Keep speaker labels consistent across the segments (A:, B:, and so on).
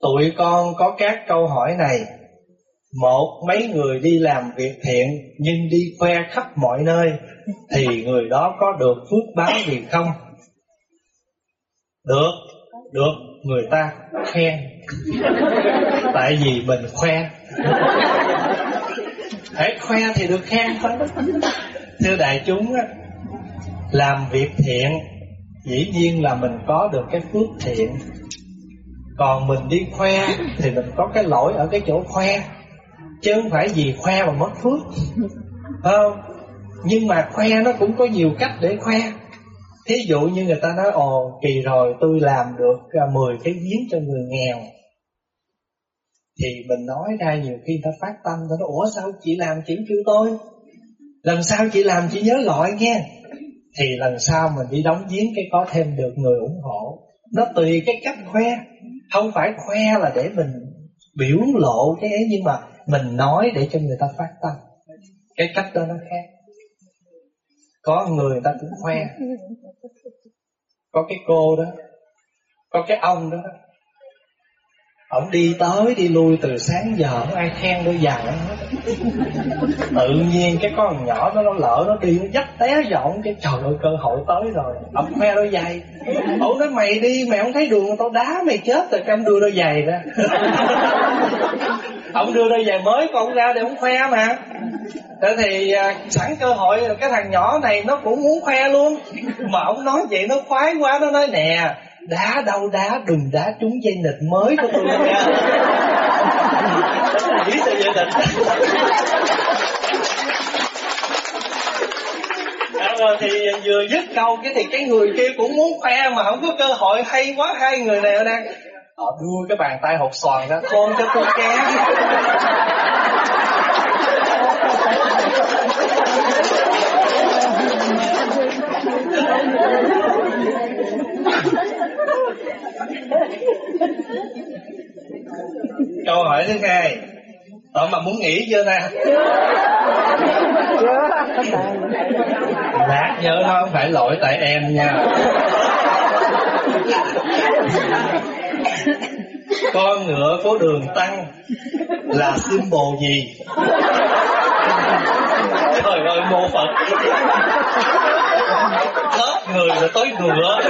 A: Tụi con có các câu hỏi này. Một, mấy người đi làm việc thiện Nhưng đi khoe khắp mọi nơi, Thì người đó có được phước báo gì không? Được Được, người ta khen. Tại vì mình khoe. Hãy khoe thì được khen thôi. Thưa đại chúng Làm việc thiện, Dĩ nhiên là mình có được cái phước thiện còn mình đi khoe Thì mình có cái lỗi ở cái chỗ khoe. Chứ không phải vì khoe mà mất phước. Không? Nhưng mà khoe nó cũng có nhiều cách để khoe. Thí dụ như người ta nói, Ồ, kỳ rồi, tôi làm được à, 10 cái giếng cho người nghèo. Thì mình nói ra nhiều khi người ta phát tâm Ta nói, Ủa, sao chị làm chỉ kêu tôi? Lần sau chị làm chị nhớ loại nghe. Thì lần sau mình đi đóng giếng cái có thêm được người ủng hộ. Nó tùy cái cách khoe không phải khoe là để mình biểu lộ cái ấy nhưng mà mình nói để cho người ta phát tâm. Cái cách đó nó khác. Có người, người ta cũng khoe. Có cái cô đó có cái ông đó Ông đi tới đi lui từ sáng giờ Không ai khen đôi giày Tự nhiên cái con nhỏ nó, nó lỡ nó đi Nó dắt té dọn cái trời ơi cơ hội tới rồi. Ông khoe đôi giày. Ông nói mày đi mày không thấy đường Tao đá mày chết rồi. Cái đưa đôi giày ra. Ông đưa đôi giày mới còn ra để ông khoe mà. Thế thì à, sẵn cơ hội cái thằng nhỏ này nó cũng muốn khoe luôn. Mà ông nói vậy nó khoái quá Nó nói nè đá đâu đá, đừng đá trúng dây nịch mới của tôi nha nghĩ sao dây nịch rồi thì vừa dứt câu cái thì cái người kia cũng muốn khoe mà không có cơ hội hay quá, hai người này đang họ đưa cái bàn tay hột xoàn ra con cho tôi ké câu hỏi thứ hai. Tụi mà muốn nghỉ chưa nè Lát nhớ nó không phải lỗi tại em nha. Con ngựa phố đường tăng Là symbol gì? Trời ơi mô Phật. Hết người rồi tới ngựa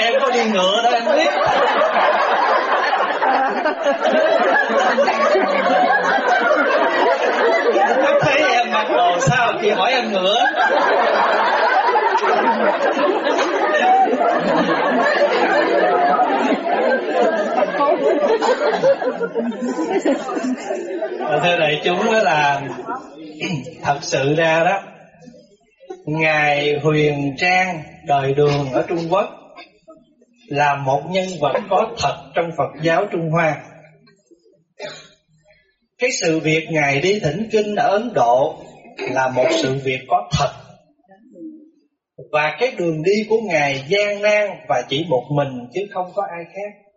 A: em có đi ngựa đó, em biết. Em thấy em mặc đồ sao thì hỏi em ngựa. Thưa đại chúng, đó là thật sự ra đó, ngài huyền trang đời đường ở trung quốc là một nhân vật có thật trong Phật giáo Trung Hoa. Cái sự việc Ngài đi thỉnh kinh ở Ấn Độ là một sự việc có thật. Và cái đường đi của Ngài gian nan và chỉ một mình chứ không có ai khác.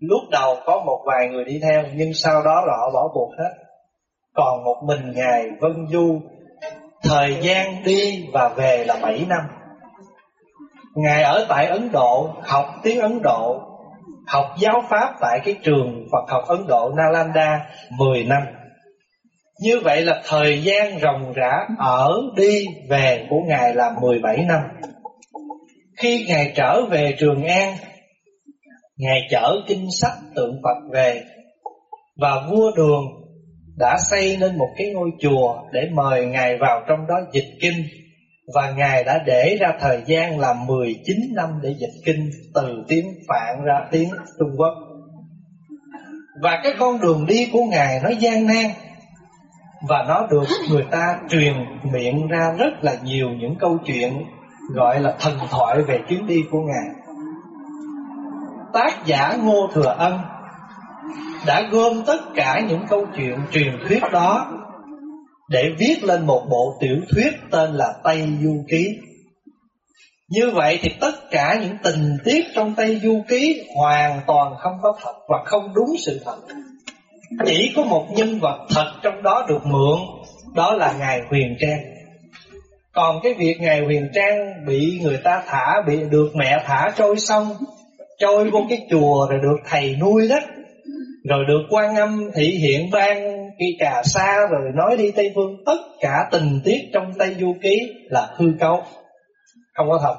A: Lúc đầu có một vài người đi theo, nhưng sau đó là họ bỏ cuộc hết. Còn một mình Ngài Vân Du, Thời gian đi và về là 7 năm Ngài ở tại Ấn Độ, học tiếng Ấn Độ, Học giáo pháp tại cái trường Phật học Ấn Độ Nalanda 10 năm. Như vậy là thời gian ròng rã ở đi về của Ngài là 17 năm. Khi Ngài trở về Trường An, Ngài chở kinh sách tượng Phật về Và vua đường đã xây nên một cái ngôi chùa để mời Ngài vào trong đó dịch kinh và Ngài đã để ra thời gian là 19 năm để dịch kinh từ tiếng Phạn ra tiếng Trung Quốc. Và cái con đường đi của Ngài nó gian nan, và nó được người ta truyền miệng ra rất là nhiều những câu chuyện gọi là thần thoại về chuyến đi của Ngài. Tác giả Ngô Thừa Ân đã gom tất cả những câu chuyện truyền thuyết đó để viết lên một bộ tiểu thuyết tên là Tây Du Ký. Như vậy thì tất cả những tình tiết trong Tây Du Ký hoàn toàn không có thật và không đúng sự thật. Chỉ có một nhân vật thật trong đó được mượn, đó là Ngài Huyền Trang. còn cái việc ngài huyền trang bị người ta thả bị được mẹ thả trôi sông trôi vô cái chùa rồi được thầy nuôi đó rồi được quan âm thị hiện ban kỳ cà sa rồi nói đi tây phương, tất cả tình tiết trong tây du ký là hư cấu. Không có thật.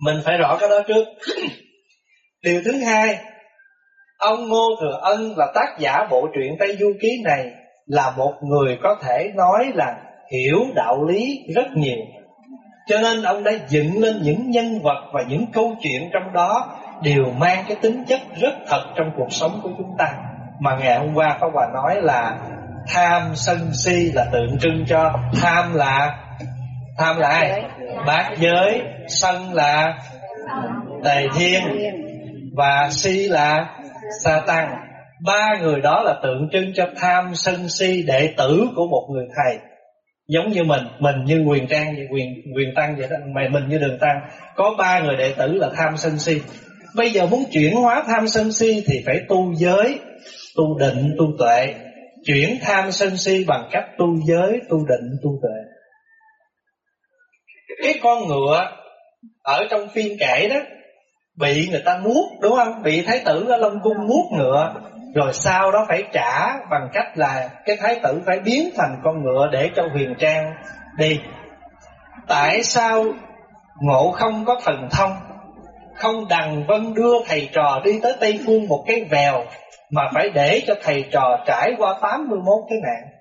A: Mình phải rõ cái đó trước. Điều thứ hai, ông ngô thừa ân là tác giả bộ truyện tây du ký này là một người có thể nói là hiểu đạo lý rất nhiều. Cho nên ông đã dựng lên những nhân vật và những câu chuyện trong đó đều mang cái tính chất rất thật trong cuộc sống của chúng ta. Mà ngày hôm qua Pháp Hòa nói là tham sân si là tượng trưng cho tham là tham là ai? Bát giới, sân là tề thiên và si là sa tăng ba người đó là tượng trưng cho tham sân si đệ tử của một người thầy. Giống như mình mình như quyền trang, như quyền quyền tăng vậy đó mà mình như đường tăng. Có ba người đệ tử là tham sân si bây giờ muốn chuyển hóa tham sân si thì phải tu giới, tu định, tu tuệ. Chuyển tham sân si bằng cách tu giới, tu định, tu tuệ. Cái con ngựa ở trong phim kể đó, bị người ta nuốt, đúng không? Bị thái tử ở long cung nuốt ngựa, rồi sau đó phải trả bằng cách là cái thái tử phải biến thành con ngựa để cho huyền trang đi. Tại sao ngộ không có thần thông? Không đằng vân đưa thầy trò đi tới tây phương một cái vèo mà phải để cho thầy trò trải qua 81 cái nạn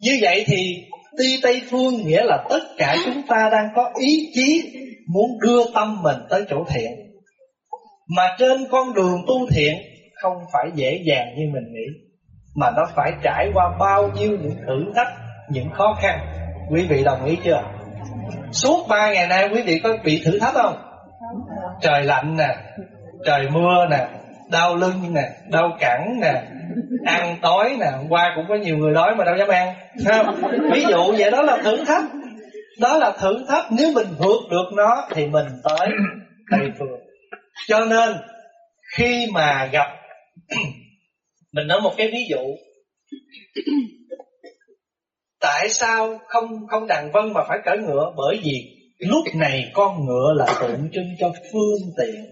A: như vậy thì đi Tây Phương nghĩa là tất cả chúng ta đang có ý chí muốn đưa tâm mình tới chỗ thiện. Mà trên con đường tu thiện không phải dễ dàng như mình nghĩ, mà nó phải trải qua bao nhiêu những thử thách, những khó khăn. Quý vị đồng ý chưa? Suốt ba ngày nay quý vị có bị thử thách không? Trời lạnh nè, trời mưa nè, đau lưng nè, đau cẳng nè, ăn tối nè, hôm qua cũng có nhiều người đói mà đâu dám ăn, không? Ví dụ vậy đó là thử thách. Đó là thử thách nếu mình vượt được nó thì mình tới Tây Phương. Cho nên khi mà gặp mình nói một cái ví dụ tại sao không không đàn vân mà phải cởi ngựa? Bởi vì lúc này con ngựa là tượng trưng cho phương tiện.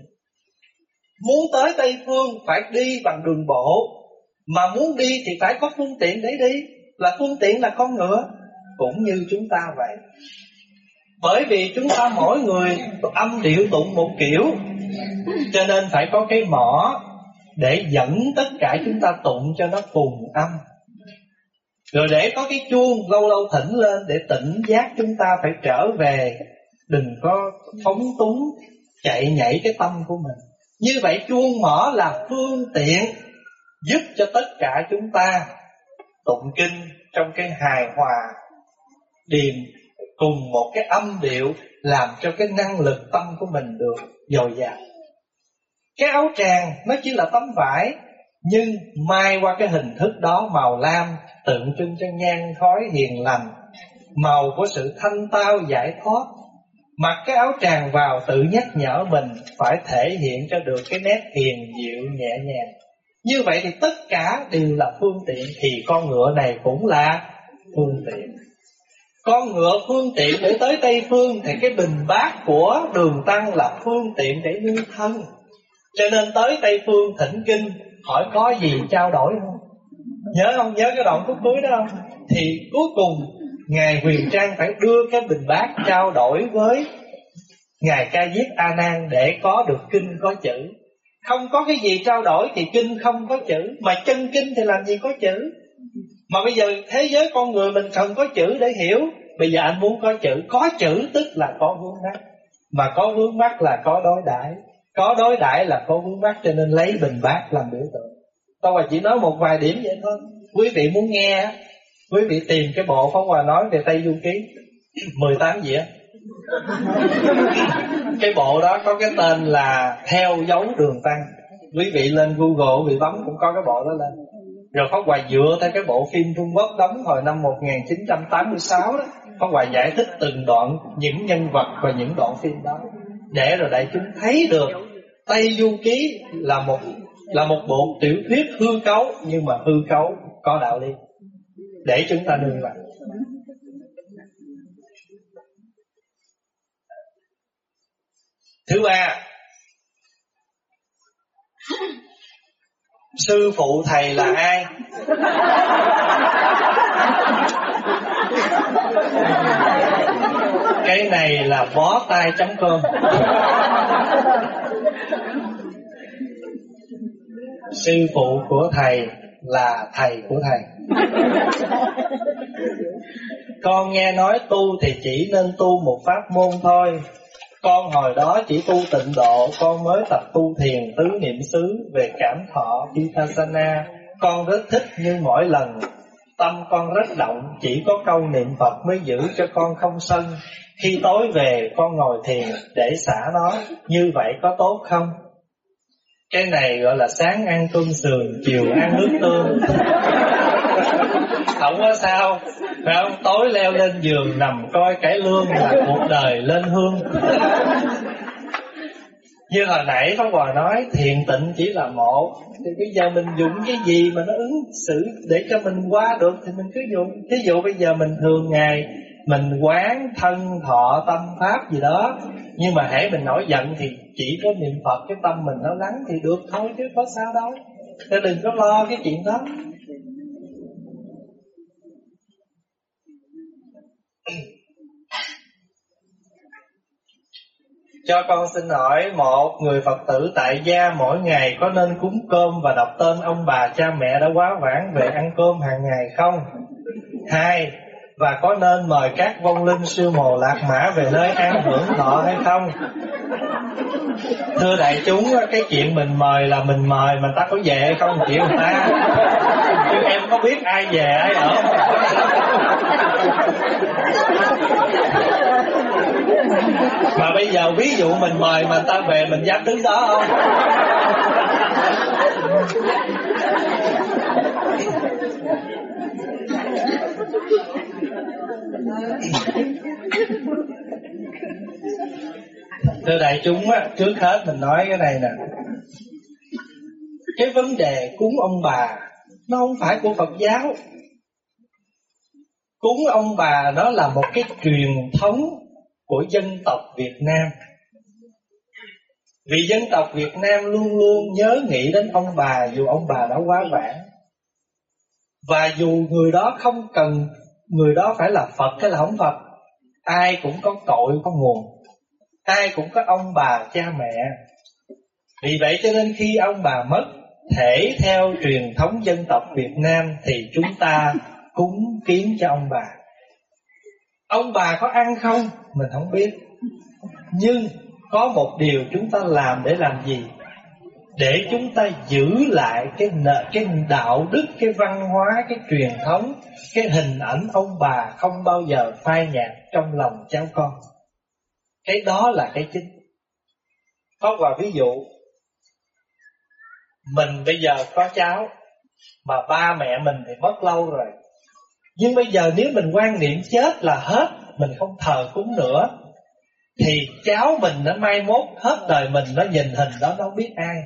A: Muốn tới tây phương phải đi bằng đường bộ. Mà muốn đi thì phải có phương tiện để đi. Là phương tiện là con ngựa. Cũng như chúng ta vậy. Bởi vì chúng ta mỗi người âm điệu tụng một kiểu, cho nên phải có cái mỏ để dẫn tất cả chúng ta tụng cho nó cùng âm rồi để có cái chuông lâu lâu thỉnh lên để tỉnh giác chúng ta phải trở về. Đừng có phóng túng, chạy nhảy cái tâm của mình. Như vậy chuông mỏ là phương tiện giúp cho tất cả chúng ta tụng kinh trong cái hài hòa, điềm cùng một cái âm điệu làm cho cái năng lực tâm của mình được dồi dào. Cái áo tràng nó chỉ là tấm vải nhưng mai qua cái hình thức đó màu lam tượng trưng cho nhan khói hiền lành, màu của sự thanh tao giải thoát, mặc cái áo tràng vào tự nhắc nhở mình phải thể hiện cho được cái nét hiền dịu nhẹ nhàng. Như vậy thì tất cả đều là phương tiện, thì con ngựa này cũng là phương tiện. Con ngựa phương tiện để tới tây phương thì cái bình bát của đường tăng là phương tiện để nuôi thân. Cho nên tới Tây Phương thỉnh kinh Hỏi có gì trao đổi không Nhớ không nhớ cái đoạn khúc cuối đó không Thì cuối cùng Ngài Quyền Trang phải đưa cái bình bát trao đổi với Ngài Ca Diếp A Nan để có được kinh có chữ. Không có cái gì trao đổi thì kinh không có chữ, mà chân kinh thì làm gì có chữ. Mà bây giờ thế giới con người mình cần có chữ để hiểu. Bây giờ anh muốn có chữ, có chữ tức là có vướng mắt, mà có vướng mắt là có đối đãi. Có đối đãi là có vướng mắc cho nên lấy bình bát làm biểu tượng. Tôi Hòa chỉ nói một vài điểm vậy thôi. Quý vị muốn nghe, quý vị tìm cái bộ phóng Hòa nói về Tây Du Ký. 18 dĩa. Cái bộ đó có cái tên là theo dấu đường tăng. Quý vị lên google bị bấm cũng có cái bộ đó lên. Rồi Pháp Hòa dựa theo cái bộ phim Trung Quốc đóng hồi năm 1986 đó Pháp Hòa giải thích từng đoạn những nhân vật và những đoạn phim đó. Để rồi đại chúng thấy được Tây Du Ký là một là một bộ tiểu thuyết hư cấu, nhưng mà hư cấu có đạo lý. Để chúng ta nương vào thứ ba, sư phụ thầy là ai? cái này là bó tay chấm cơm. Sư phụ của thầy là thầy của thầy. Con nghe nói tu thì chỉ nên tu một pháp môn thôi. Con hồi đó chỉ tu tịnh độ, Con mới tập tu thiền tứ niệm xứ Về cảm thọ Vipassana. Con rất thích nhưng mỗi lần. Tâm con rất động, Chỉ có câu niệm Phật mới giữ cho con không sân. Khi tối về, con ngồi thiền Để xả nó. Như vậy có tốt không? Cái này gọi là sáng ăn cơm sườn, Chiều ăn nước tương. Không có sao. Phải không? Tối leo lên giường, nằm coi cải lương là cuộc đời lên hương. Như hồi nãy Pháp Hòa nói, thiền tịnh chỉ là một. Thì bây giờ mình dùng cái gì mà nó ứng xử để cho mình qua được Thì mình cứ dùng. Ví dụ bây giờ mình thường ngày mình quán thân thọ tâm pháp gì đó. Nhưng mà hãy mình nổi giận thì chỉ có niệm Phật cái tâm mình nó lắng thì được thôi chứ có sao đâu. Nên đừng có lo cái chuyện đó. Cho con xin hỏi một người Phật tử tại gia mỗi ngày có nên cúng cơm và đọc tên ông bà cha mẹ đã quá vãng về ăn cơm hàng ngày không? Hai, và có nên mời các vong linh siêu mồ lạc mã về nơi an hưởng thọ hay không? Thưa đại chúng, cái chuyện mình mời là mình mời, mà ta có về hay không chịu ta. Chứ em có biết ai về ai ở mà bây giờ ví dụ mình mời mà ta về mình dám đứng đó không thưa đại chúng á, trước hết mình nói cái này nè cái vấn đề cúng ông bà, nó không phải của phật giáo cúng ông bà nó là một cái truyền thống của dân tộc Việt Nam. Vì dân tộc Việt Nam luôn luôn nhớ nghĩ đến ông bà dù ông bà đã quá vãng. Và dù người đó không cần người đó phải là Phật hay là không Phật, ai cũng có tội có nguồn. Ai cũng có ông bà cha mẹ. Vì vậy cho nên khi ông bà mất, thể theo truyền thống dân tộc Việt Nam thì chúng ta cúng kiến cho ông bà. Ông bà có ăn không? Mình không biết. Nhưng có một điều chúng ta làm để làm gì? Để chúng ta giữ lại cái nợ, cái đạo đức, cái văn hóa, cái truyền thống, cái hình ảnh ông bà không bao giờ phai nhạt trong lòng cháu con. Cái đó là cái chính. Có và ví dụ, mình bây giờ có cháu, mà ba mẹ mình thì mất lâu rồi. Nhưng bây giờ nếu mình quan niệm chết là hết Mình không thờ cúng nữa Thì cháu mình nó mai mốt Hết đời mình nó nhìn hình đó Nó không biết ai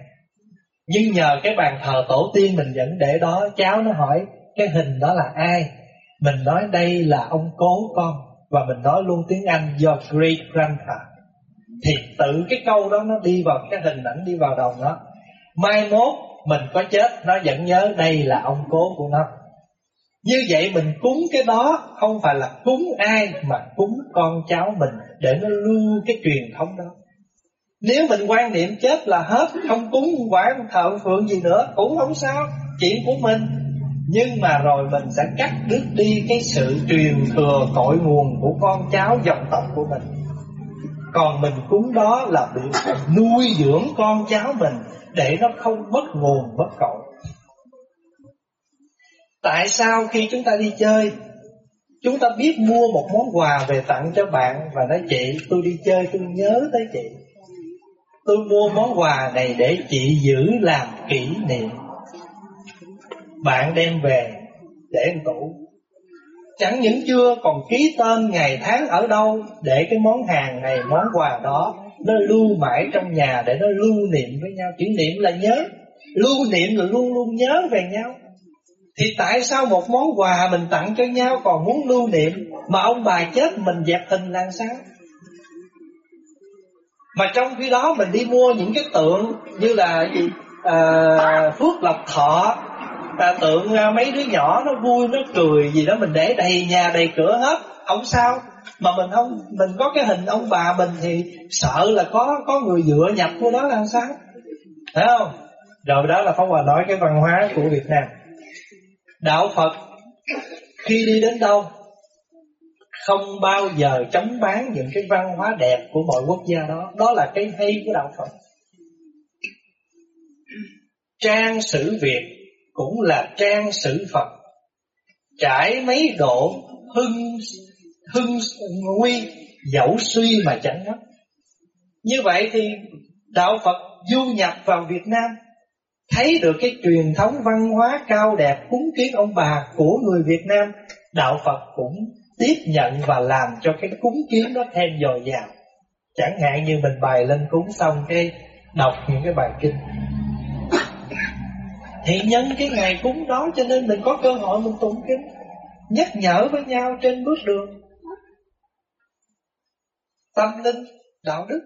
A: nhưng nhờ cái bàn thờ tổ tiên mình vẫn để đó, Cháu nó hỏi, cái hình đó là ai? Mình nói, đây là ông cố con. Và mình nói luôn tiếng Anh, Your great grandpa. Thì tự cái câu đó nó đi vào, Cái hình ảnh đi vào đầu nó. Mai mốt mình có chết, Nó vẫn nhớ, đây là ông cố của nó. Như vậy mình cúng cái đó không phải là cúng ai mà cúng con cháu mình để nó lưu cái truyền thống đó. Nếu mình quan niệm chết là hết, không cúng quả thợ phượng gì nữa cũng không sao, chuyện của mình. Nhưng mà rồi mình sẽ cắt đứt đi cái sự truyền thừa cội nguồn của con cháu dòng tộc của mình. Còn mình cúng đó là bị nuôi dưỡng con cháu mình để nó không mất nguồn mất cội. Tại sao khi chúng ta đi chơi Chúng ta biết mua một món quà về tặng cho bạn Và nói chị tôi đi chơi tôi nhớ tới chị Tôi mua món quà này để chị giữ làm kỷ niệm. Bạn đem về để em tủ. Chẳng những chưa còn ký tên ngày tháng ở đâu, Để cái món hàng này, món quà đó, Nó lưu mãi trong nhà để nó lưu niệm với nhau. Chữ niệm là nhớ. Lưu niệm là luôn luôn nhớ về nhau. Thì tại sao một món quà mình tặng cho nhau Còn muốn lưu niệm Mà ông bà chết mình dẹp hình làm sao mà trong khi đó mình đi mua những cái tượng Như là gì? À, Phước Lộc Thọ. À, Tượng à, mấy đứa nhỏ nó vui Nó cười gì đó Mình để đầy nhà đầy cửa hết. Không sao. Mà mình không mình có cái hình ông bà mình thì sợ là có có người dựa nhập của đó làm sao? Thấy không? Rồi đó là Pháp Hòa nói cái văn hóa của Việt Nam. Đạo Phật khi đi đến đâu? Không bao giờ chống bán những cái văn hóa đẹp của mọi quốc gia đó. Đó là cái hay của đạo Phật. Trang sử Việt cũng là trang sử Phật. Trải mấy độ hưng hưng nguy, dẫu suy mà chẳng mất như vậy thì đạo Phật du nhập vào Việt Nam, thấy được cái truyền thống văn hóa cao đẹp, cúng kiến ông bà của người Việt Nam, đạo Phật cũng tiếp nhận và làm cho cái cúng kiến đó thêm dồi dào. Chẳng hạn như mình bày lên cúng xong cái đọc những cái bài kinh. Thì nhân cái ngày cúng đó cho nên mình có cơ hội mình tụng kinh, nhắc nhở với nhau trên bước đường. Tâm linh, đạo đức.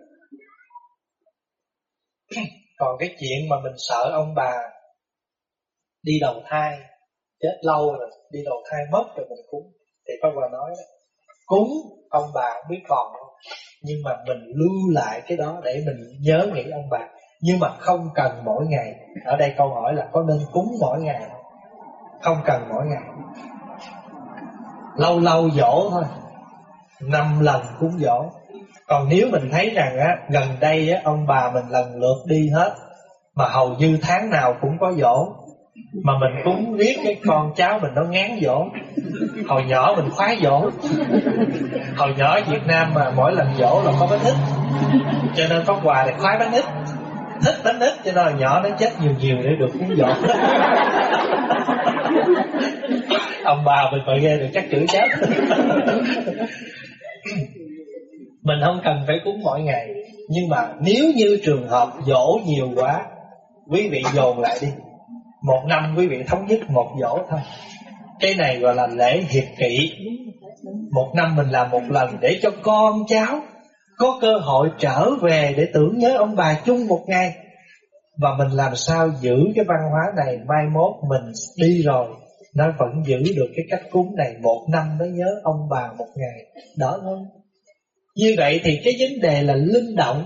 A: Còn cái chuyện mà mình sợ ông bà đi đầu thai, chết lâu rồi, đi đầu thai mất rồi mình cúng thì Pháp Hòa nói đó, cúng ông bà biết còn không? Nhưng mà mình lưu lại cái đó để mình nhớ nghĩ ông bà. Nhưng mà không cần mỗi ngày. Ở đây câu hỏi là có nên cúng mỗi ngày không? Không cần mỗi ngày. Lâu lâu dỗ thôi. Năm lần cúng dỗ. Còn nếu mình thấy rằng á gần đây á ông bà mình lần lượt đi hết mà hầu như tháng nào cũng có dỗ mà mình cúng riết cái con cháu mình nó ngán dỗ. Hồi nhỏ mình khoái dỗ. Hồi nhỏ Việt Nam mà mỗi lần dỗ là có bánh ít cho nên có quà thì khoái bánh ít thích bánh ít cho nên là nhỏ nó chết nhiều nhiều để được cúng dỗ. Ông bà mình phải nghe được chắc chửi chết mình không cần phải cúng mỗi ngày. Nhưng mà nếu như trường hợp dỗ nhiều quá, quý vị dồn lại đi một năm quý vị thống nhất một dỗ thôi. Cái này gọi là lễ hiệp kỷ. Một năm mình làm một lần để cho con cháu có cơ hội trở về để tưởng nhớ ông bà chung một ngày. Và mình làm sao giữ cái văn hóa này mai mốt mình đi rồi, nó vẫn giữ được cái cách cúng này một năm mới nhớ ông bà một ngày. Đỡ hơn. Như vậy thì cái vấn đề là linh động.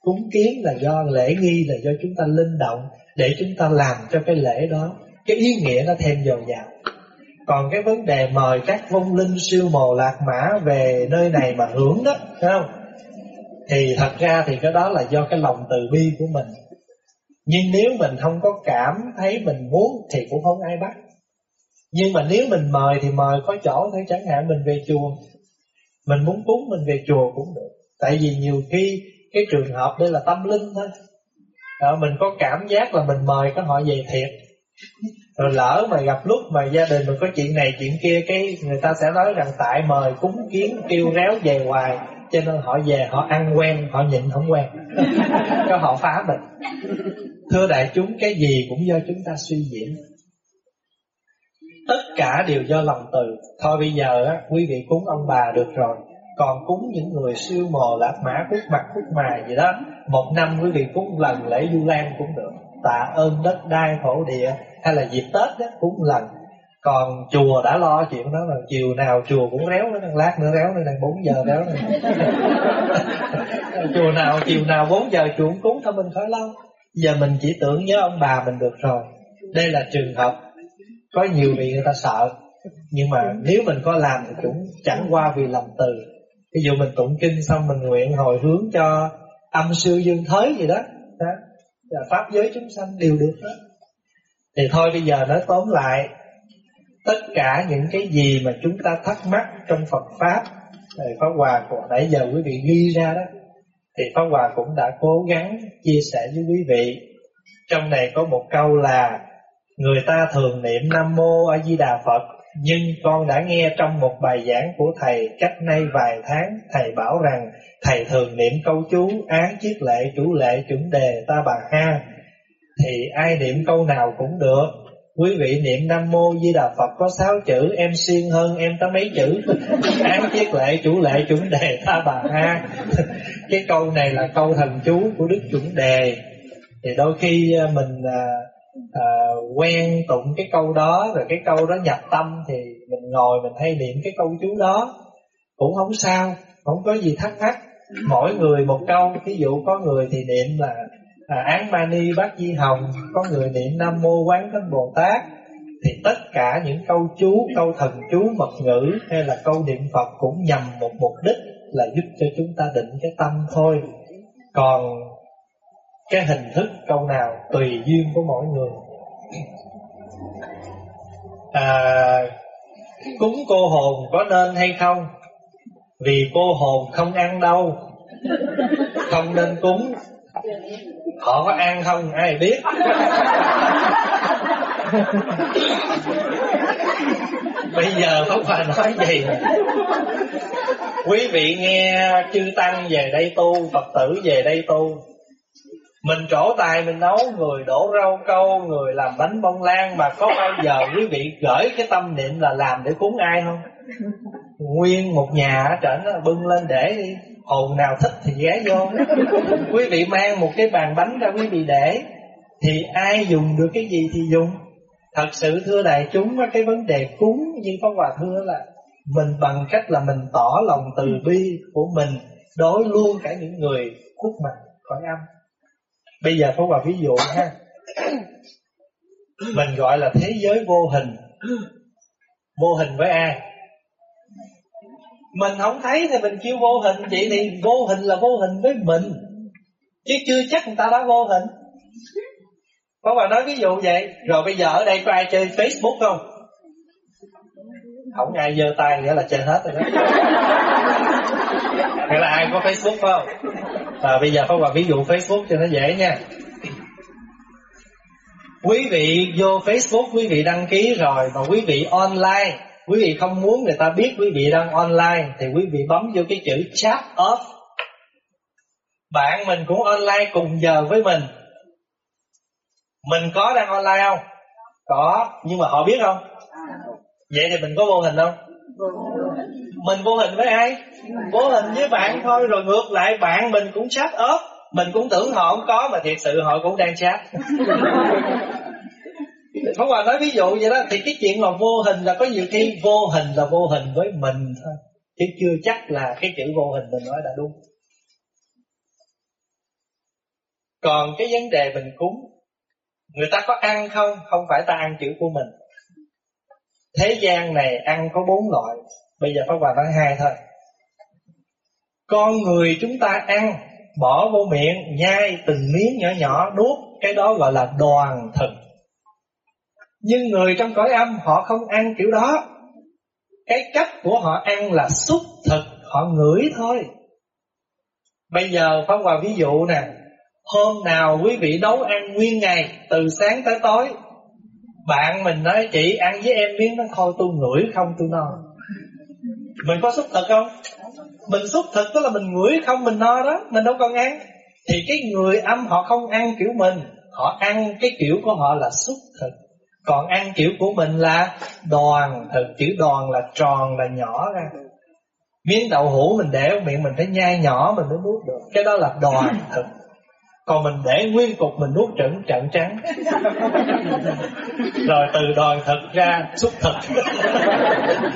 A: Cúng kiến là do lễ nghi là do chúng ta linh động. Để chúng ta làm cho cái lễ đó, Cái ý nghĩa nó thêm dồi dào. Còn cái vấn đề mời các vong linh, siêu mồ, lạc mã về nơi này mà hưởng đó Thấy không? Thì thật ra thì cái đó là do cái lòng từ bi của mình. Nhưng nếu mình không có cảm thấy mình muốn Thì cũng không ai bắt. Nhưng mà nếu mình mời thì mời có chỗ thôi, Chẳng hạn mình về chùa. Mình muốn cúng, mình về chùa cũng được. Tại vì nhiều khi cái trường hợp đây là tâm linh thôi đó, Mình có cảm giác là mình mời cái họ về thiệt. Rồi lỡ mà gặp lúc mà gia đình mình có chuyện này chuyện kia Cái người ta sẽ nói rằng tại mời cúng kiến kêu réo về hoài Cho nên họ về họ ăn quen họ nhịn không quen. Cho họ phá mình. Thưa đại chúng cái gì cũng do chúng ta suy diễn. Tất cả đều do lòng từ. Thôi bây giờ á, quý vị cúng ông bà được rồi. Còn cúng những người siêu mồ lạc mã cúc mặt cúc mài gì đó Một năm quý vị cúng lần lễ du lan cũng được. Tạ ơn đất đai thổ địa Hay là dịp Tết đó cúng lần. Còn chùa đã lo chuyện đó là chiều nào chùa cũng réo nữa lát nữa réo nữa này 4 giờ réo này chùa nào chiều nào 4 giờ chùa cũng cúng thôi mình khỏi lo. Giờ mình chỉ tưởng nhớ ông bà mình được rồi. Đây là trường hợp có nhiều vị người ta sợ. Nhưng mà nếu mình có làm thì cũng chẳng qua vì lòng từ ví dụ mình tụng kinh xong mình nguyện hồi hướng cho âm sư dương thới gì đó, đó. Là pháp giới chúng sanh đều được hết thì thôi bây giờ nói tóm lại tất cả những cái gì mà chúng ta thắc mắc trong Phật pháp thì Pháp Hòa của nãy giờ quý vị ghi ra đó thì Pháp Hòa cũng đã cố gắng chia sẻ với quý vị trong này có một câu là Người ta thường niệm Nam Mô A Di Đà Phật nhưng con đã nghe trong một bài giảng của Thầy Cách nay vài tháng Thầy bảo rằng Thầy thường niệm câu chú Án chiết lệ chủ lệ chuẩn đề ta bà ha. Thì ai niệm câu nào cũng được. Quý vị niệm Nam Mô Di Đà Phật có sáu chữ Em xuyên hơn em tới mấy chữ. Án chiết lệ chủ lệ chuẩn đề ta bà ha. Cái câu này là câu thần chú của Đức chuẩn đề. Thì đôi khi à, mình à, à, quen tụng cái câu đó Rồi cái câu đó nhập tâm Thì mình ngồi mình hay niệm cái câu chú đó. Cũng không sao Không có gì thắc mắc. Mỗi người một câu. Ví dụ có người thì niệm là à, án mani bát di hồng có người niệm nam mô quán thánh bồ tát. Thì tất cả những câu chú câu thần chú mật ngữ hay là câu niệm phật cũng nhằm một mục đích là giúp cho chúng ta định cái tâm thôi. Còn cái hình thức câu nào tùy duyên của mỗi người. À, cúng cô hồn có nên hay không? Vì cô hồn không ăn đâu. Không nên cúng. Họ có ăn không? Ai biết. Bây giờ không phải nói gì quý vị nghe chư tăng về đây tu phật tử về đây tu mình trổ tài mình nấu, người đổ rau câu, người làm bánh bông lan. Mà có bao giờ quý vị gửi cái tâm niệm là làm để cúng ai không? Nguyên một nhà ở trển bưng lên để đi. Hồn nào thích thì ghé vô. Quý vị mang một cái bàn bánh ra quý vị để. Thì ai dùng được cái gì thì dùng. Thật sự thưa đại chúng, cái vấn đề cúng như pháp hòa thưa là mình bằng cách là mình tỏ lòng từ bi của mình đối luôn cả những người khúc mặt khỏi âm bây giờ pháp hòa ví dụ ha. Mình gọi là thế giới vô hình. Vô hình với ai? Mình không thấy thì mình kêu vô hình. Vậy thì vô hình là vô hình với mình. Chứ chưa chắc người ta đã vô hình. Có bạn nói ví dụ vậy. Rồi bây giờ ở đây có ai chơi facebook không? Không ai giơ tay nghĩa là chơi hết rồi đó. Hay là ai có facebook không? À, bây giờ có vào ví dụ facebook cho nó dễ nha. Quý vị vô facebook quý vị đăng ký rồi mà quý vị online quý vị không muốn người ta biết quý vị đang online thì quý vị bấm vô cái chữ chat off bạn mình cũng online cùng giờ với mình. Mình có đang online không? Có nhưng mà họ biết không vậy thì mình có vô hình không? Mình vô hình với ai? Vô hình với bạn thôi rồi ngược lại bạn mình cũng chat off mình cũng tưởng họ không có mà thiệt sự họ cũng đang chat. Pháp Hòa nói ví dụ vậy đó Thì cái chuyện mà vô hình là có nhiều khi Vô hình là vô hình với mình thôi. Chứ chưa chắc là cái chữ vô hình mình nói đã đúng. Còn cái vấn đề mình cúng Người ta có ăn không? Không phải ta ăn chữ của mình Thế gian này ăn có bốn loại. Bây giờ Pháp Hòa nói hai thôi. Con người chúng ta ăn, Bỏ vô miệng, Nhai từng miếng nhỏ nhỏ, nuốt, Cái đó gọi là đoàn thực nhưng người trong cõi âm, họ không ăn kiểu đó. Cái cách của họ ăn là xúc thực, Họ ngửi thôi. Bây giờ Pháp Hòa ví dụ nè, Hôm nào quý vị nấu ăn nguyên ngày, Từ sáng tới tối bạn mình nói chị ăn với em miếng nó thôi, tôi ngửi không, tôi no. Mình có xúc thực không? Mình xúc thực tức là mình ngửi không, mình no đó, Mình đâu còn ăn. Thì cái người âm họ không ăn kiểu mình, Họ ăn cái kiểu của họ là xúc thực. Còn ăn kiểu của mình là đoàn Thực chữ đoàn là tròn, là nhỏ ra. Miếng đậu hũ mình để ở miệng mình phải nhai nhỏ mình mới nuốt được. Cái đó là đoàn thực còn mình để nguyên cục mình nuốt trận trận trắng. Rồi từ đoàn thực ra xúc thực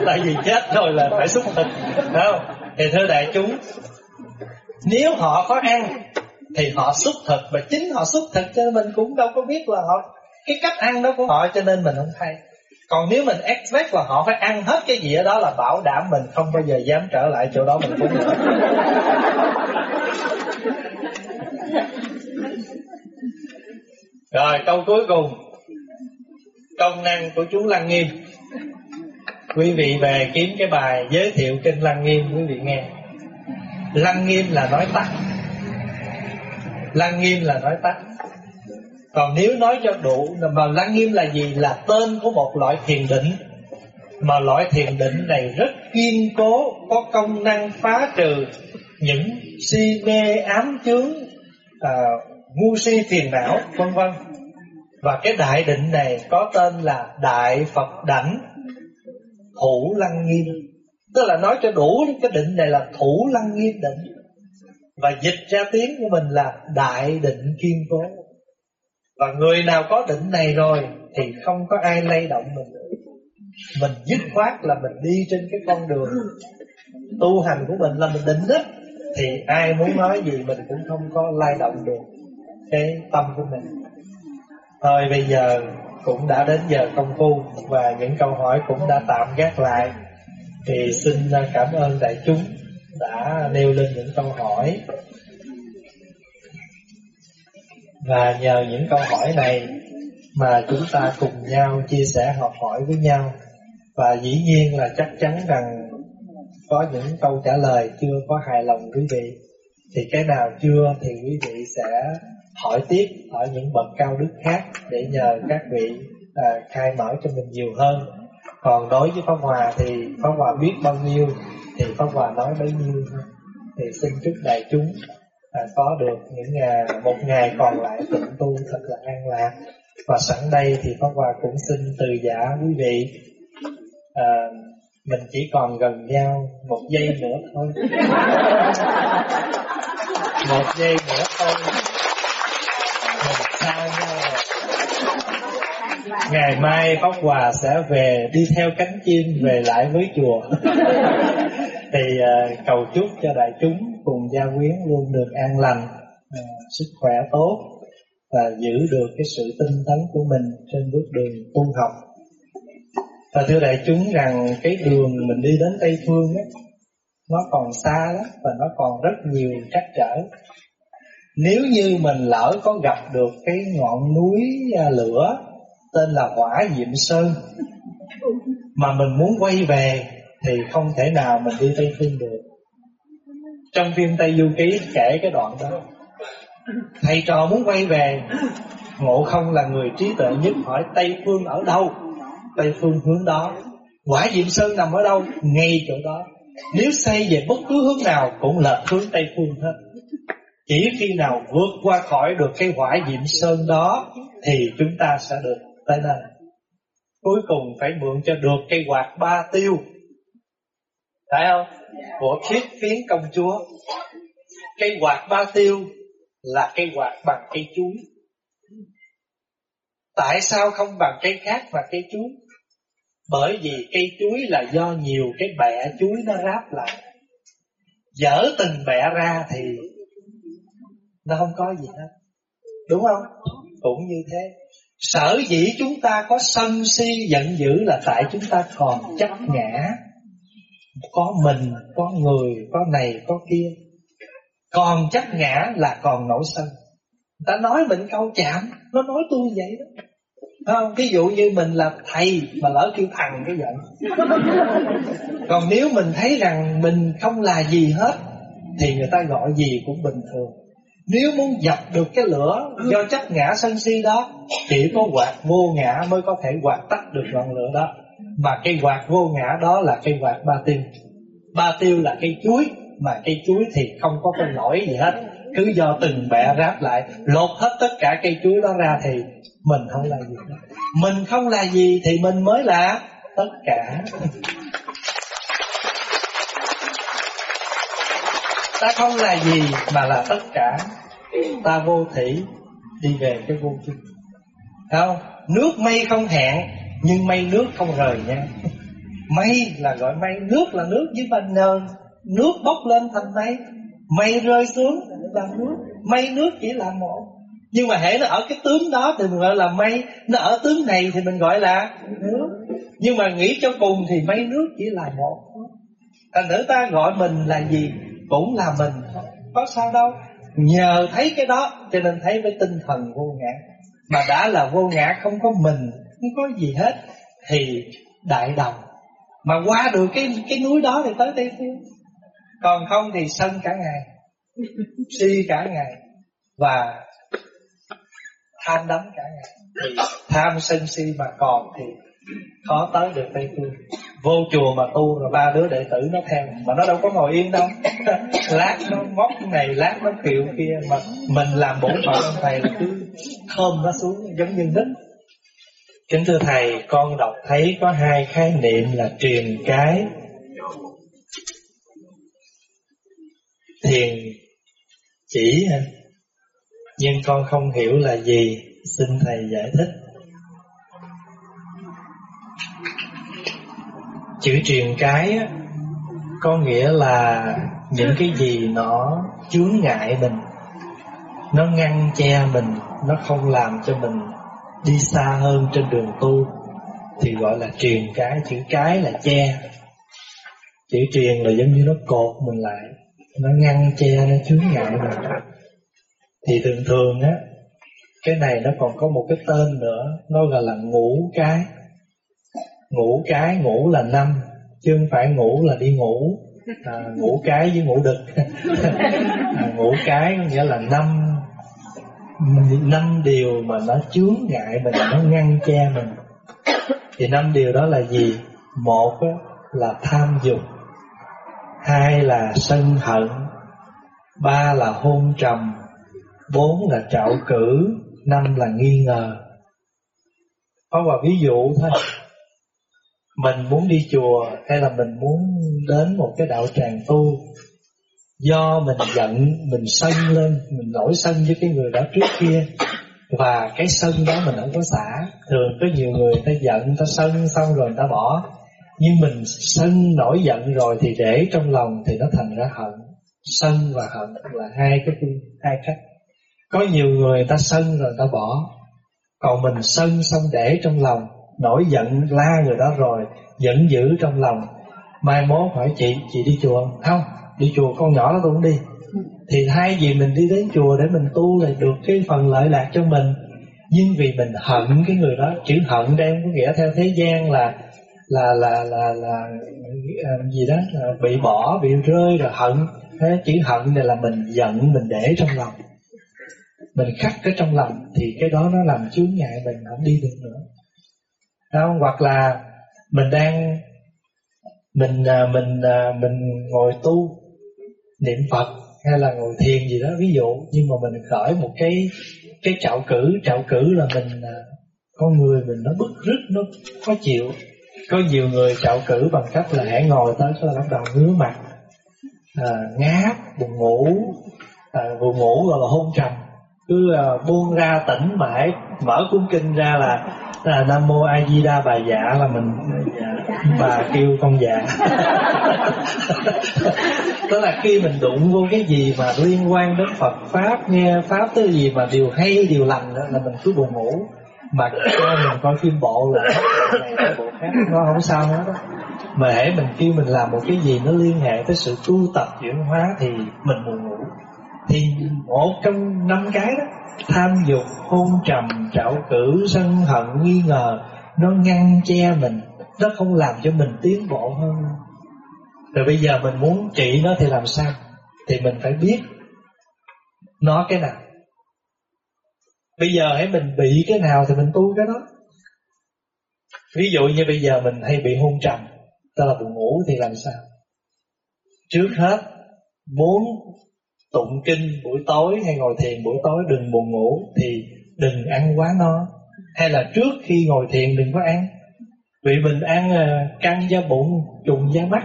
A: Tại vì chết rồi là phải xúc thực không? Thì thưa đại chúng Nếu họ có ăn Thì họ xúc thực Và chính họ xúc thực cho mình cũng đâu có biết là họ cái cách ăn đó của họ cho nên mình không thay còn nếu mình expect là họ phải ăn hết cái gì ở đó là bảo đảm mình không bao giờ dám trở lại chỗ đó mình cũng rồi câu cuối cùng. Công năng của chú lăng nghiêm. Quý vị về kiếm cái bài giới thiệu kinh lăng nghiêm quý vị nghe. Lăng nghiêm là nói tắt. Lăng nghiêm là nói tắt. Còn nếu nói cho đủ mà lăng nghiêm là gì? Là tên của một loại thiền định. Mà loại thiền định này rất kiên cố có công năng phá trừ những si mê ám chướng à, ngu si phiền não, vân vân. Và cái đại định này có tên là đại phật đảnh thủ lăng nghiêm. Tức là nói cho đủ cái định này là thủ lăng nghiêm định và dịch ra tiếng của mình là đại định kiên cố. Và người nào có định này rồi thì không có ai lay động mình. Mình dứt khoát là mình đi trên cái con đường tu hành của mình là mình định đó, thì ai muốn nói gì mình cũng không có lay động được cái tâm của mình. Thôi bây giờ cũng đã đến giờ công phu và những câu hỏi cũng đã tạm gác lại. Thì xin à, cảm ơn đại chúng đã nêu lên những câu hỏi. Và nhờ những câu hỏi này mà chúng ta cùng nhau chia sẻ học hỏi với nhau. Và dĩ nhiên là chắc chắn rằng có những câu trả lời chưa có hài lòng quý vị. Thì cái nào chưa thì quý vị sẽ hỏi tiếp ở những bậc cao đức khác để nhờ các vị à, khai mở cho mình nhiều hơn. Còn đối với pháp hòa thì pháp hòa biết bao nhiêu thì pháp hòa nói bấy nhiêu thì xin chúc đại chúng à, có được những ngày một ngày còn lại tịnh tu thật là an lạc. Và sẵn đây thì pháp hòa cũng xin từ giả quý vị à, mình chỉ còn gần nhau một giây nữa thôi. Một giây nữa thôi ngày mai pháp hòa sẽ về đi theo cánh chim về lại với chùa thì uh, cầu chúc cho đại chúng cùng gia quyến luôn được an lành uh, sức khỏe tốt và giữ được cái sự tinh tấn của mình trên bước đường tu học và thưa đại chúng rằng cái đường mình đi đến Tây Phương ấy, nó còn xa lắm và nó còn rất nhiều trắc trở. Nếu như mình lỡ có gặp được cái ngọn núi à, lửa tên là Hỏa Diệm Sơn mà mình muốn quay về thì không thể nào mình đi Tây Phương được. Trong phim Tây Du Ký kể cái đoạn đó. Thầy trò muốn quay về, Ngộ không là người trí tuệ nhất hỏi Tây Phương ở đâu? Tây phương hướng đó Quả Diệm Sơn nằm ở đâu Ngay chỗ đó Nếu xây về bất cứ hướng nào Cũng là hướng Tây phương hết Chỉ khi nào vượt qua khỏi được Cái quả Diệm Sơn đó Thì chúng ta sẽ được tới nơi Cuối cùng phải mượn cho được Cây quạt ba tiêu Phải không Của thiết phiến công chúa Cây quạt ba tiêu Là cây quạt bằng cây chuối Tại sao không bằng cây khác và cây chuối? Bởi vì cây chuối là do nhiều cái bẹ chuối nó ráp lại. Dở từng bẹ ra thì nó không có gì hết. Đúng không? Cũng như thế. Sở dĩ chúng ta có sân si giận dữ là tại chúng ta còn chấp ngã. Có mình, có người, có này, có kia. Còn chấp ngã là còn nổi sân. người Ta nói mình câu chạm, nó nói tôi vậy đó không ví dụ như mình là thầy mà lỡ kêu thằng cái giận còn nếu mình thấy rằng mình không là gì hết thì người ta gọi gì cũng bình thường nếu muốn dập được cái lửa do chấp ngã sân si đó chỉ có quạt vô ngã mới có thể quạt tắt được ngọn lửa đó. Mà cây quạt vô ngã đó là cây quạt ba tiêu. Ba tiêu là cây chuối mà cây chuối thì không có cái nổi gì hết. Cứ do từng bẹ ráp lại lột hết tất cả cây chuối đó ra thì mình không là gì. Mình không là gì thì mình mới là tất cả ta không là gì mà là tất cả. Ta vô thủy, đi về cái vô chung. Không? Nước mây không hẹn, nhưng mây nước không rời nha. mây là gọi mây, nước là nước dưới bên nơn nước bốc lên thành mây. Mây rơi xuống là nước. Mây nước chỉ là một. Nhưng mà hễ nó ở cái tướng đó thì mình gọi là mây. Nó ở tướng này thì mình gọi là nước. Nhưng mà nghĩ cho cùng thì mây nước chỉ là một. Thành nữ ta gọi mình là gì? Cũng là mình. Có sao đâu. Nhờ thấy cái đó, cho nên thấy với tinh thần vô ngã. Mà đã là vô ngã không có mình, không có gì hết, thì đại đồng. Mà qua được cái cái núi đó thì tới tây phương còn không thì sân cả ngày, si cả ngày, và tham đắm cả ngày. Thì tham sân si mà còn thì khó tới được tây phương vô chùa mà tu rồi ba đứa đệ tử nó theo. Mà nó đâu có ngồi yên đâu. Lát nó móc này lát nó kiệu kia. Mà mình làm bổn phận ông thầy là cứ thơm nó xuống giống như nít kính thưa thầy con đọc thấy có hai khái niệm là truyền cái thiền chỉ nhưng con không hiểu là gì. Xin thầy giải thích chữ truyền cái á, có nghĩa là những cái gì nó chướng ngại mình nó ngăn che mình nó không làm cho mình đi xa hơn trên đường tu thì gọi là truyền cái chữ cái là che. Chữ truyền là giống như nó cột mình lại nó ngăn che nó chướng ngại mình. Thì thường thường á cái này nó còn có một cái tên nữa nó gọi là ngủ cái ngủ cái ngủ là năm chứ không phải ngủ là đi ngủ. À, ngủ cái với ngủ đực. À, ngủ cái có nghĩa là năm. Năm điều mà nó chướng ngại mình nó ngăn che mình. Thì năm điều đó là gì? Một á, là tham dục. Hai là sân hận. Ba là hôn trầm. Bốn là trạo cử. Năm là nghi ngờ. Có và ví dụ thôi mình muốn đi chùa hay là mình muốn đến một cái đạo tràng tu? Do mình giận, mình sân lên, mình nổi sân với cái người đó trước kia. Và cái sân đó mình không có xả. Thường có nhiều người ta giận ta sân, xong rồi ta bỏ. Nhưng mình sân nổi giận rồi thì để trong lòng thì nó thành ra hận. Sân và hận là hai cái hai cách. Có nhiều người ta sân rồi ta bỏ. Còn mình sân xong để trong lòng nổi giận la người đó rồi giận dữ trong lòng. Mai mốt hỏi chị chị đi chùa không? Đi chùa con nhỏ nó cũng đi. Thì thay vì mình đi đến chùa để mình tu là được cái phần lợi lạc cho mình nhưng vì mình hận cái người đó chữ hận đây có nghĩa theo thế gian là là là là là, là gì đó là bị bỏ bị rơi rồi hận. Thế chữ hận này là mình giận mình để trong lòng. Mình khắc cái trong lòng thì cái đó nó làm chướng ngại mình không đi được nữa không? hoặc là mình đang mình à, mình à, mình ngồi tu niệm Phật hay là ngồi thiền gì đó ví dụ nhưng mà mình khởi một cái cái trạo cử trạo cử là mình à, con người mình nó bức rứt nó khó chịu có nhiều người trạo cử bằng cách là hãy ngồi tới là bắt đầu ngứa mặt à, ngáp buồn ngủ à, buồn ngủ rồi là hôn trầm cứ à, buông ra tỉnh mãi mở cuốn kinh ra là là nam mô a di đà bà dạ là mình dạ, bà kêu con dạ. Tức là khi mình đụng vô cái gì mà liên quan đến Phật pháp, nghe pháp tới gì mà điều hay, điều lành đó, là mình cứ buồn ngủ. Mà cho mình coi phim bộ là này bộ khác nó không sao hết đó mà hãy mình kêu mình làm một cái gì nó liên hệ tới sự tu tập chuyển hóa thì mình buồn ngủ thì một trong năm cái đó, tham dục, hôn trầm trạo cử, sân hận, nghi ngờ, nó ngăn che mình, nó không làm cho mình tiến bộ hơn. Rồi bây giờ mình muốn trị nó thì làm sao? Thì mình phải biết nó cái nào. Bây giờ hãy mình bị cái nào thì mình tu cái đó. Ví dụ như bây giờ mình hay bị hôn trầm tức là buồn ngủ thì làm sao? Trước hết, muốn tụng kinh buổi tối hay ngồi thiền buổi tối, đừng buồn ngủ thì đừng ăn quá no. Hay là trước khi ngồi thiền đừng có ăn. Vì mình ăn ờ, căng da bụng, trùng da mắt.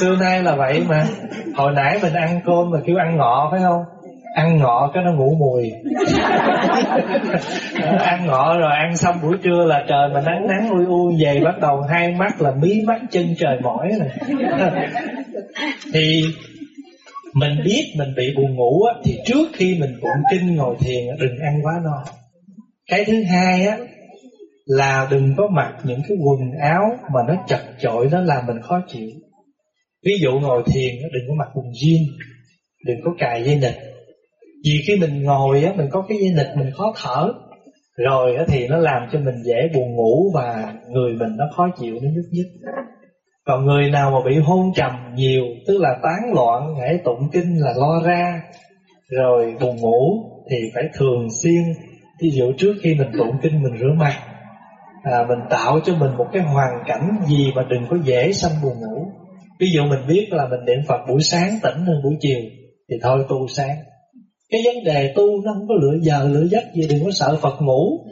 A: Xưa nay là vậy mà. Hồi nãy mình ăn cơm mà kêu ăn ngọ, phải không? Ăn ngọ cái nó ngủ mùi. Ăn ngọ rồi ăn xong buổi trưa là trời mà nắng nắng ui ui về, bắt đầu hai mắt là mí mắt, chân trời mỏi rồi. Thì mình biết mình bị buồn ngủ á, thì trước khi mình tụng kinh ngồi thiền đừng ăn quá no. Cái thứ hai á là đừng có mặc những cái quần áo mà nó chật chội nó làm mình khó chịu. Ví dụ ngồi thiền đừng có mặc quần jean đừng có cài dây nịt, vì khi mình ngồi á mình có cái dây nịt mình khó thở rồi á thì nó làm cho mình dễ buồn ngủ và người mình nó khó chịu nó nhức nhức còn người nào mà bị hôn trầm nhiều tức là tán loạn hãy tụng kinh là lo ra rồi buồn ngủ thì phải thường xuyên ví dụ trước khi mình tụng kinh mình rửa mặt à, mình tạo cho mình một cái hoàn cảnh gì mà đừng có dễ sanh buồn ngủ. Ví dụ mình biết là mình niệm phật buổi sáng tỉnh hơn buổi chiều thì thôi tu sáng. Cái vấn đề tu nó không có lựa giờ lựa giấc gì đừng có sợ Phật ngủ.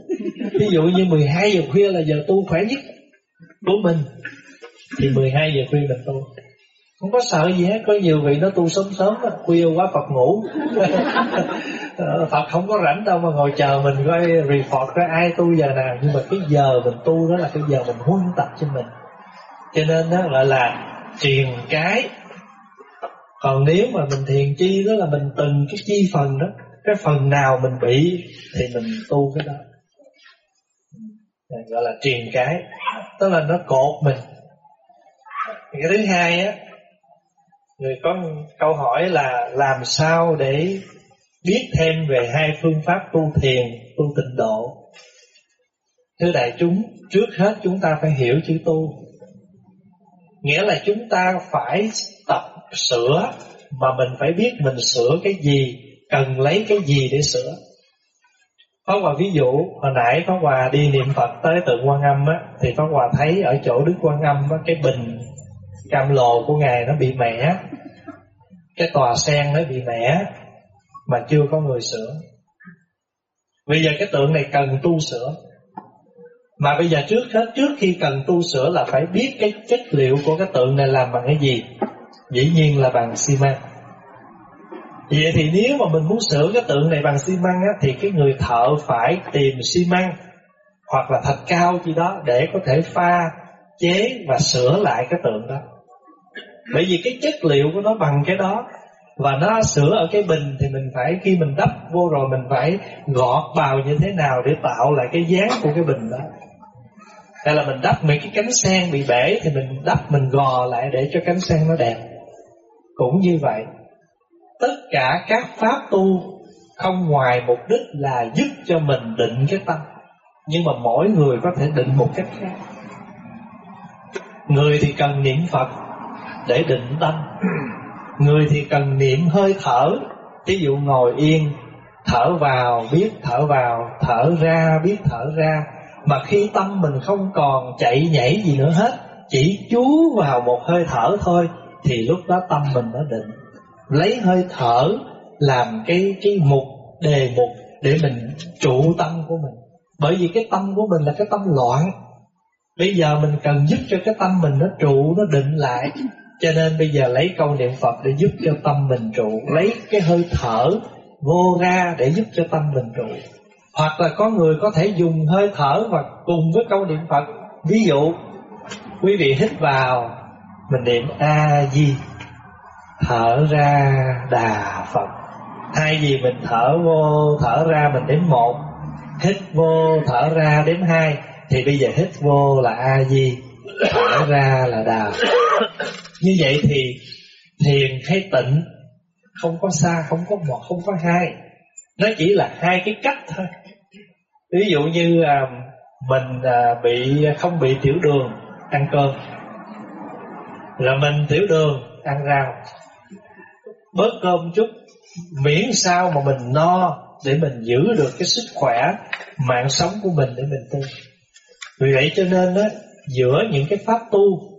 A: Ví dụ như 12 giờ khuya là giờ tu khỏe nhất của mình thì 12 giờ khuya mình tu không có sợ gì hết, có nhiều vị nó tu sớm sớm khuya quá Phật ngủ. Ờ, Phật không có rảnh đâu mà ngồi chờ mình coi report coi ai tu giờ nào. Nhưng mà cái giờ mình tu đó là cái giờ mình huân tập cho mình. Cho nên đó gọi là truyền cái. Còn nếu mà mình thiền chi đó là mình từng cái chi phần đó, cái phần nào mình bị thì mình tu cái đó. Gọi là truyền cái. Tức là nó cột mình cái thứ hai á, người có câu hỏi là làm sao để biết thêm về hai phương pháp tu thiền, tu tịnh độ? Thưa đại chúng, trước hết chúng ta phải hiểu chữ tu. Nghĩa là chúng ta phải tập sửa, mà mình phải biết mình sửa cái gì, cần lấy cái gì để sửa. Pháp Hòa ví dụ, hồi nãy Pháp Hòa đi niệm Phật tới tượng Quan Âm á, thì Pháp Hòa thấy ở chỗ Đức Quan Âm á, cái bình cam lồ của ngài nó bị mẻ. Cái tòa sen nó bị mẻ mà chưa có người sửa. Bây giờ cái tượng này cần tu sửa. Mà bây giờ trước hết trước khi cần tu sửa là phải biết cái chất liệu của cái tượng này làm bằng cái gì? Dĩ nhiên là bằng xi măng. Vậy thì nếu mà mình muốn sửa cái tượng này bằng xi măng á, thì cái người thợ phải tìm xi măng hoặc là thạch cao gì đó để có thể pha chế và sửa lại cái tượng đó bởi vì cái chất liệu của nó bằng cái đó. Và nó sửa ở cái bình thì mình phải, khi mình đắp vô rồi mình phải gọt bào như thế nào để tạo lại cái dáng của cái bình đó. Hay là mình đắp mấy cái cánh sen bị bể thì mình đắp, mình gò lại để cho cánh sen nó đẹp. Cũng như vậy, tất cả các pháp tu không ngoài mục đích là giúp cho mình định cái tâm. Nhưng mà mỗi người có thể định một cách khác. Người thì cần niệm phật để định tâm. Người thì cần niệm hơi thở ví dụ ngồi yên, thở vào, biết thở vào, thở ra, biết thở ra. Mà khi tâm mình không còn chạy nhảy gì nữa hết, chỉ chú vào một hơi thở thôi, thì lúc đó tâm mình đã định. Lấy hơi thở làm cái cái mục đề mục để mình trụ tâm của mình. Bởi vì cái tâm của mình là cái tâm loạn. Bây giờ mình cần giúp cho cái tâm mình nó trụ, nó định lại cho nên bây giờ lấy câu niệm Phật để giúp cho tâm mình trụ. Lấy cái hơi thở vô ra để giúp cho tâm mình trụ. Hoặc là có người có thể dùng hơi thở và cùng với câu niệm Phật. Ví dụ, quý vị hít vào, mình niệm a di thở ra đà phật. Thay vì mình thở vô, thở ra mình đếm một, hít vô, thở ra đếm hai, thì bây giờ hít vô là a di thở ra là đà như vậy thì thiền hay tịnh không có xa không có một không có hai. Nó chỉ là hai cái cách thôi. Ví dụ như à, mình à, bị không bị tiểu đường ăn cơm. Là mình tiểu đường ăn rau. Bớt cơm chút miễn sao mà mình no để mình giữ được cái sức khỏe mạng sống của mình để mình tu. Vì vậy cho nên đó giữa những cái pháp tu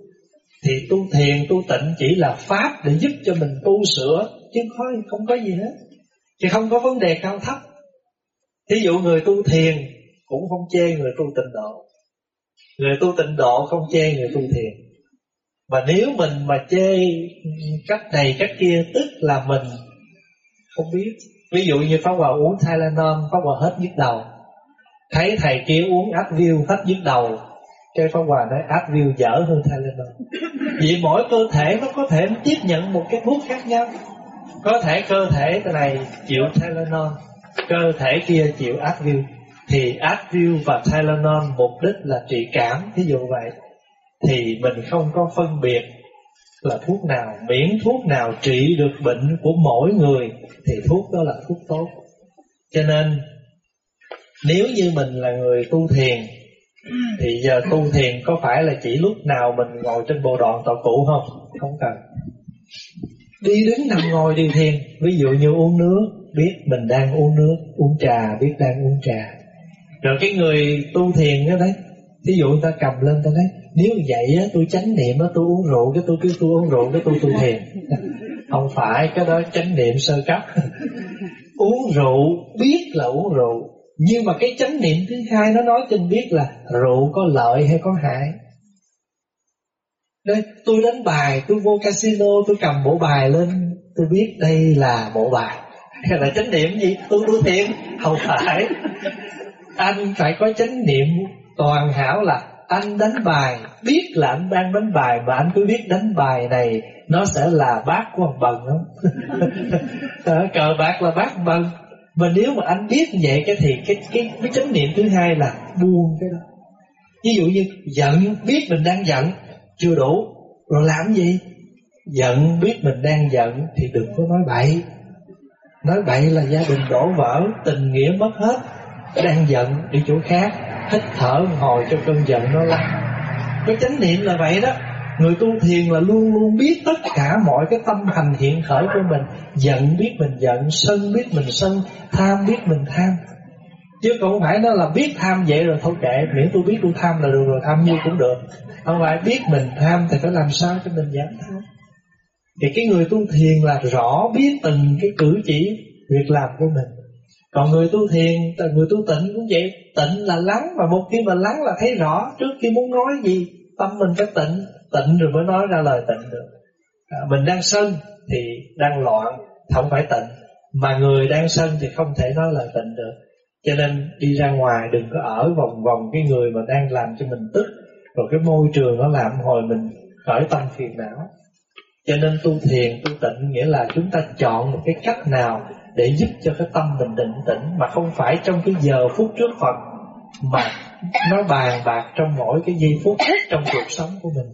A: thì tu thiền, tu tịnh chỉ là pháp để giúp cho mình tu sửa, chứ không không có gì hết. Thì không có vấn đề cao thấp. Thí dụ người tu thiền cũng không chê người tu tịnh độ. Người tu tịnh độ không chê người tu thiền. Và nếu mình mà chê cách này, cách kia, tức là mình không biết. Ví dụ như Pháp Hòa uống Tylenol, Pháp Hòa hết nhức đầu. Thấy thầy kia uống Advil hết nhức đầu cái Pháp Hòa nói Advil dở hơn Tylenol vì mỗi cơ thể nó có thể tiếp nhận một cái thuốc khác nhau. Có thể cơ thể này chịu Tylenol, cơ thể kia chịu Advil thì Advil và Tylenol mục đích là trị cảm, ví dụ vậy. Thì mình không có phân biệt là thuốc nào, miễn thuốc nào trị được bệnh của mỗi người, thì thuốc đó là thuốc tốt. Cho nên, nếu như mình là người tu thiền thì giờ tu thiền có phải là chỉ lúc nào mình ngồi trên bộ đoạn tọa cụ không? Không cần. Đi đứng nằm ngồi đi thiền. Ví dụ như uống nước, biết mình đang uống nước, uống trà, biết đang uống trà. Rồi cái người tu thiền đó đấy, thí dụ người ta cầm lên ta nói, nếu vậy á, tôi chánh niệm á, tôi uống rượu, cái tôi cứ tôi uống rượu, cái tôi tu thiền. Không phải, cái đó chánh niệm sơ cấp. Uống rượu, biết là uống rượu nhưng mà cái chánh niệm thứ hai nó nói cho mình biết là rượu có lợi hay có hại. Đây tôi đánh bài, tôi vô casino, tôi cầm bộ bài lên, tôi biết đây là bộ bài. Hay là chánh niệm gì? Tôi tu thiền không phải. Anh phải có chánh niệm toàn hảo là anh đánh bài, biết là anh đang đánh bài và anh cứ biết đánh bài này nó sẽ là bát của ông bần không? Ờ, cờ bạc là bát bần mà nếu mà anh biết vậy cái thì cái cái cái chánh niệm thứ hai là buông cái đó. Ví dụ như giận, biết mình đang giận, chưa đủ, rồi làm gì? Giận, biết mình đang giận thì đừng có nói bậy. Nói bậy là gia đình đổ vỡ, tình nghĩa mất hết, đang giận đi chỗ khác, hít thở hồi cho cơn giận nó lắng cái chánh niệm là vậy đó người tu thiền là luôn luôn biết tất cả mọi cái tâm hành hiện khởi của mình. Giận biết mình giận, sân biết mình sân, tham biết mình tham. Chứ không phải nó là biết tham vậy rồi thôi kệ. Miễn tôi biết tôi tham là được rồi, tham như cũng được. Không phải biết mình tham thì phải làm sao cho mình giảm tham? Thì cái người tu thiền là rõ biết từng cái cử chỉ việc làm của mình. Còn người tu thiền người tu tịnh cũng vậy. Tịnh là lắng và một khi mà lắng là thấy rõ trước khi muốn nói gì, tâm mình phải tịnh tịnh rồi mới nói ra lời tịnh được. À, mình đang sân thì đang loạn không phải tịnh. Mà người đang sân thì không thể nói lời tịnh được. Cho nên đi ra ngoài đừng có ở vòng vòng cái người mà đang làm cho mình tức. Rồi cái môi trường nó làm hồi mình khởi tâm phiền não. Cho nên tu thiền tu tịnh nghĩa là chúng ta chọn một cái cách nào để giúp cho cái tâm mình định tĩnh mà không phải trong cái giờ phút trước Phật mà nó bàn bạc trong mỗi cái giây phút trong cuộc sống của mình.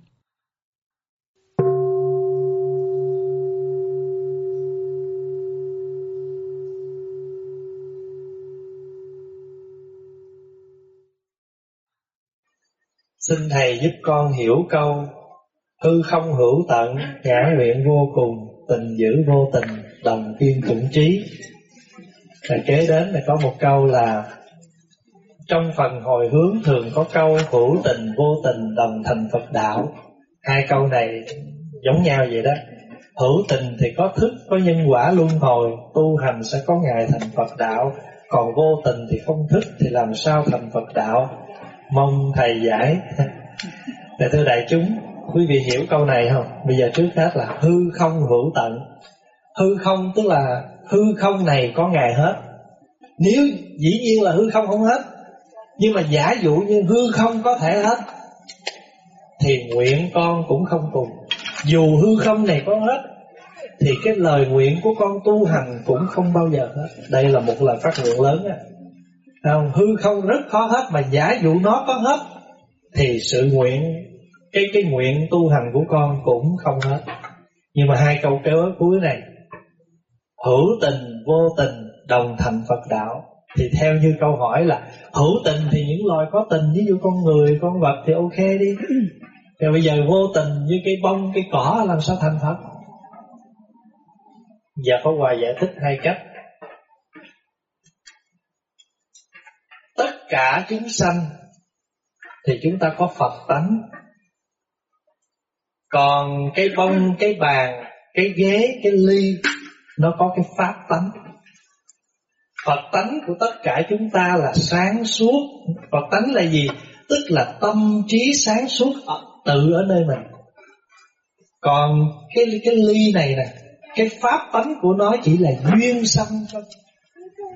A: Xin Thầy giúp con hiểu câu Hư không hữu tận, ngã nguyện vô cùng, tình giữ vô tình, đồng kiên khủng trí. Và kế đến là có một câu là trong phần hồi hướng thường có câu hữu tình vô tình đồng thành Phật đạo. Hai câu này giống nhau vậy đó. Hữu tình thì có thức, có nhân quả luân hồi, tu hành sẽ có ngày thành Phật đạo. Còn vô tình thì không thức thì làm sao thành Phật đạo? Mong thầy giải. Để thưa đại chúng, quý vị hiểu câu này không? Bây giờ trước hết là hư không hữu tận. Hư không tức là hư không này có ngày hết. Nếu dĩ nhiên là hư không không hết nhưng mà giả dụ như hư không có thể hết Thì nguyện con cũng không cùng Dù hư không này có hết Thì cái lời nguyện của con tu hành cũng không bao giờ hết Đây là một lời phát nguyện lớn á không? Hư không rất khó hết, Mà giả dụ nó có hết, Thì sự nguyện, Cái cái nguyện tu hành của con cũng không hết. Nhưng mà hai câu kế cuối này, Hữu tình, vô tình, đồng thành Phật đạo. Thì theo như câu hỏi là, hữu tình thì những loài có tình, ví dụ con người, con vật thì ok đi. Rồi bây giờ vô tình như cái bông, cái cỏ, làm sao thành phật? Và có hòa giải thích hai cách tất cả chúng sanh, thì chúng ta có phật tánh. Còn cái bông, cái bàn, cái ghế, cái ly, nó có cái pháp tánh. Phật tánh của tất cả chúng ta là sáng suốt. Phật tánh là gì? Tức là tâm trí sáng suốt tự ở nơi mình. Còn cái cái ly này nè, Cái pháp tánh của nó chỉ là duyên sanh thôi.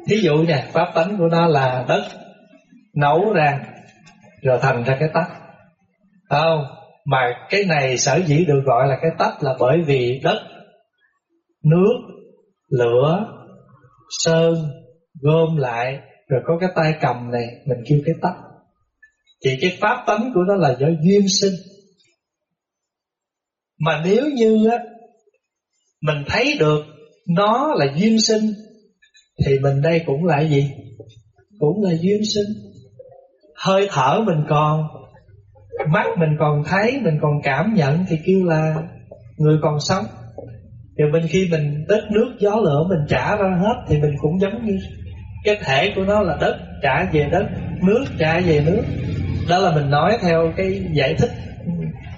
A: Thí dụ nè, Pháp tánh của nó là đất Nấu ra, Rồi thành ra cái tách không? Mà cái này sở dĩ được gọi là cái tách Là bởi vì đất, Nước, Lửa, Sơn gom lại, rồi có cái tay cầm này, mình kêu cái tách thì cái pháp tánh của nó là do duyên sinh. Mà nếu như á, Mình thấy được Nó là duyên sinh, Thì mình đây cũng là gì? Cũng là duyên sinh. Hơi thở mình còn, Mắt mình còn thấy, Mình còn cảm nhận Thì kêu là người còn sống. Thì bên khi mình đất nước, gió lửa Mình trả ra hết Thì mình cũng giống như Cái thể của nó là đất, trả về đất, Nước trả về nước. Đó là mình nói theo cái giải thích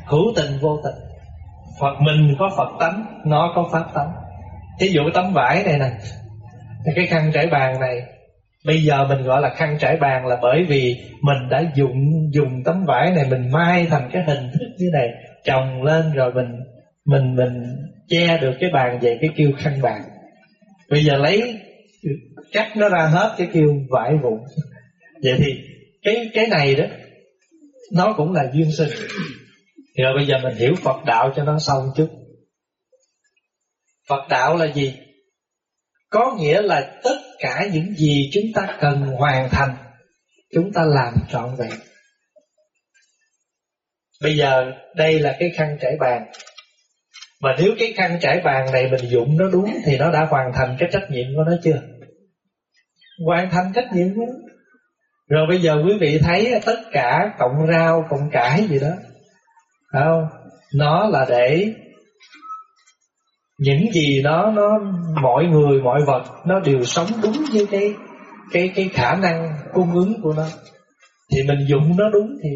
A: Hữu tình vô tình. Phật mình có Phật tánh, Nó có Pháp tánh. Thí dụ tấm vải này nè, Cái khăn trải bàn này Bây giờ mình gọi là khăn trải bàn là bởi vì mình đã dùng dùng tấm vải này mình mai thành cái hình thức như này, trồng lên rồi mình mình mình che được cái bàn về cái kêu khăn bàn. Bây giờ lấy cắt nó ra hết cái kêu vải vụn. Vậy thì cái cái này đó nó cũng là duyên sinh. Rồi bây giờ mình hiểu Phật đạo cho nó xong chút. Phật đạo là gì? Có nghĩa là tất cả những gì chúng ta cần hoàn thành Chúng ta làm trọn vẹn. Bây giờ đây là cái khăn trải bàn. Mà nếu cái khăn trải bàn này mình dụng nó đúng Thì nó đã hoàn thành cái trách nhiệm của nó chưa? Hoàn thành trách nhiệm của nó. Rồi bây giờ quý vị thấy tất cả cộng rau, cộng cải gì đó Phải không? Nó là để những gì đó nó mọi người mọi vật nó đều sống đúng với cái cái cái khả năng cung ứng của nó. Thì mình dụng nó đúng thì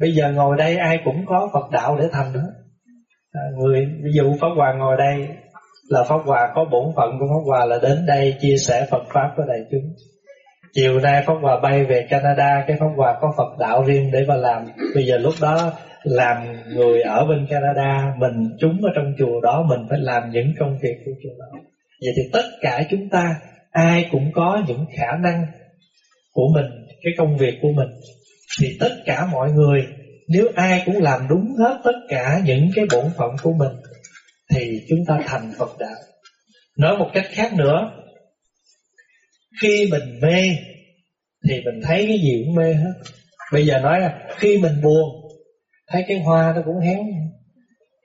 A: bây giờ ngồi đây ai cũng có Phật đạo để thành đó à, người ví dụ Pháp Hòa ngồi đây là Pháp Hòa có bổn phận của Pháp Hòa là đến đây chia sẻ Phật pháp với đại chúng. Chiều nay Pháp Hòa bay về Canada cái Pháp Hòa có Phật đạo riêng để mà làm. Bây giờ lúc đó làm người ở bên Canada, mình chúng ở trong chùa đó, mình phải làm những công việc của chùa đó. Vậy thì tất cả chúng ta, ai cũng có những khả năng của mình, cái công việc của mình. Thì tất cả mọi người, nếu ai cũng làm đúng hết tất cả những cái bổn phận của mình, thì chúng ta thành Phật đạo. Nói một cách khác nữa, khi mình mê, thì mình thấy cái gì cũng mê hết. Bây giờ nói là khi mình buồn thấy cái hoa nó cũng héo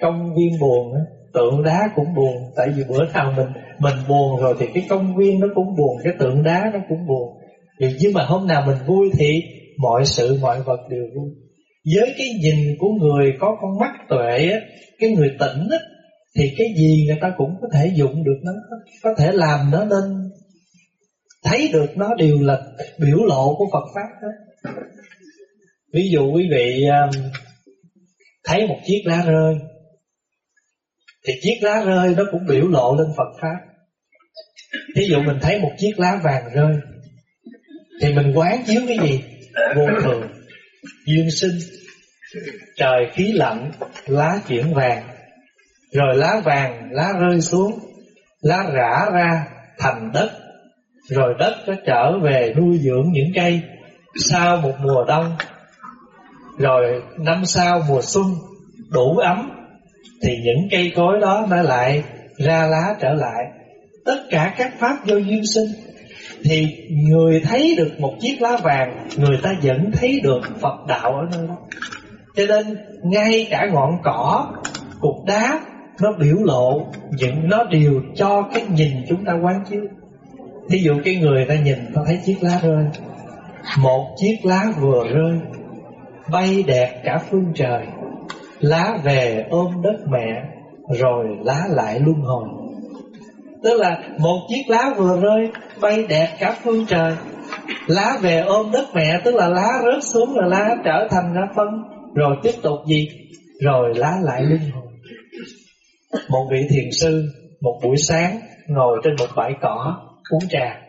A: công viên buồn tượng đá cũng buồn. Tại vì bữa nào mình mình buồn rồi thì cái công viên nó cũng buồn cái tượng đá nó cũng buồn. Thì nhưng mà hôm nào mình vui thì mọi sự mọi vật đều vui. Với cái nhìn của người có con mắt tuệ á cái người tỉnh á thì cái gì người ta cũng có thể dụng được nó có thể làm nó nên thấy được nó đều là biểu lộ của Phật pháp đó. Ví dụ quý vị um, thấy một chiếc lá rơi. Thì chiếc lá rơi nó cũng biểu lộ lên Phật pháp. Thí dụ mình thấy một chiếc lá vàng rơi, thì mình quán chiếu cái gì? Vô thường, duyên sinh, trời khí lạnh, lá chuyển vàng. Rồi lá vàng, lá rơi xuống, lá rã ra thành đất. Rồi đất nó trở về nuôi dưỡng những cây. Sau một mùa đông rồi năm sau mùa xuân đủ ấm, thì những cây cối đó nó lại ra lá trở lại. Tất cả các pháp do duyên sinh. Thì người thấy được một chiếc lá vàng, người ta vẫn thấy được Phật đạo ở nơi đó. Cho nên ngay cả ngọn cỏ, cục đá, nó biểu lộ những, nó đều cho cái nhìn chúng ta quán chiếu. Thí dụ cái người ta nhìn, ta thấy chiếc lá rơi. Một chiếc lá vừa rơi bay đẹp cả phương trời. Lá về ôm đất mẹ, rồi lá lại luân hồi. Tức là một chiếc lá vừa rơi, bay đẹp cả phương trời. Lá về ôm đất mẹ, tức là lá rớt xuống, là lá trở thành ra phân rồi tiếp tục gì? Rồi lá lại luân hồi. Một vị thiền sư một buổi sáng ngồi trên một bãi cỏ uống trà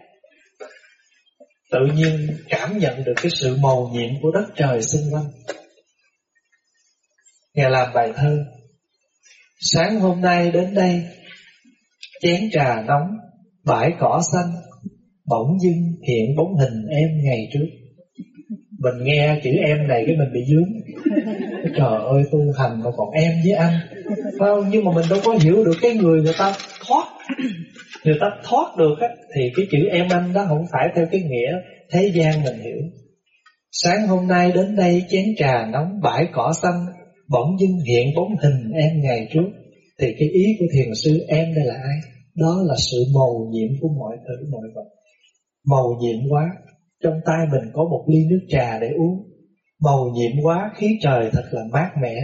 A: tự nhiên cảm nhận được cái sự màu nhiệm của đất trời xung quanh. Ngài làm bài thơ. Sáng hôm nay đến đây, Chén trà nóng, Bãi cỏ xanh, Bỗng dưng hiện bóng hình em ngày trước. Mình nghe chữ em này cái mình bị dướng. Trời ơi tu hành mà còn em với anh. Không? Nhưng mà mình đâu có hiểu được cái người người ta thoát. Người ta thoát được á Thì cái chữ em anh đó không phải theo cái nghĩa Thế gian mình hiểu. Sáng hôm nay đến đây chén trà nóng bãi cỏ xanh Bỗng dưng hiện bóng hình em ngày trước. Thì cái ý của thiền sư em đây là ai? Đó là sự màu nhiệm của mọi thứ mọi vật. Màu nhiệm quá trong tay mình có một ly nước trà để uống Màu nhiệm quá khí trời thật là mát mẻ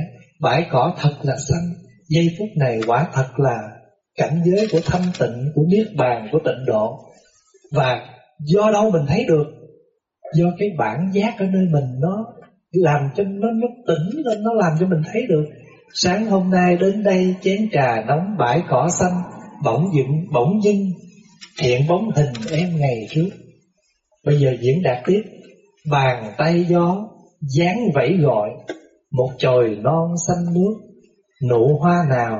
A: Bãi cỏ thật là xanh Giây phút này quả thật là cảnh giới của thanh tịnh, của niết bàn, của tịnh độ. Và do đâu mình thấy được? Do cái bản giác ở nơi mình nó làm cho nó nó tỉnh lên, nó làm cho mình thấy được. Sáng hôm nay đến đây chén trà nóng bãi cỏ xanh, bỗng dựng bỗng dưng hiện bóng hình em ngày trước. Bây giờ diễn đạt tiếp, bàn tay gió dáng vẫy gọi, một trời non xanh nước, nụ hoa nào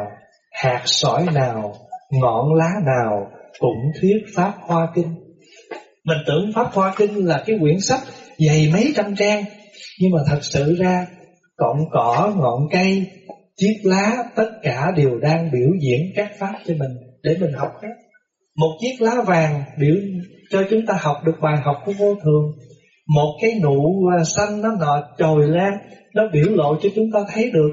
A: hạt sỏi nào, ngọn lá nào cũng thuyết Pháp Hoa Kinh. Mình tưởng Pháp Hoa Kinh là cái quyển sách dày mấy trăm trang, nhưng mà thật sự ra cọng cỏ, ngọn cây, chiếc lá tất cả đều đang biểu diễn các pháp cho mình để mình học hết. Một chiếc lá vàng biểu cho chúng ta học được bài học của vô thường. Một cái nụ à, xanh nó nọ trồi lên, nó biểu lộ cho chúng ta thấy được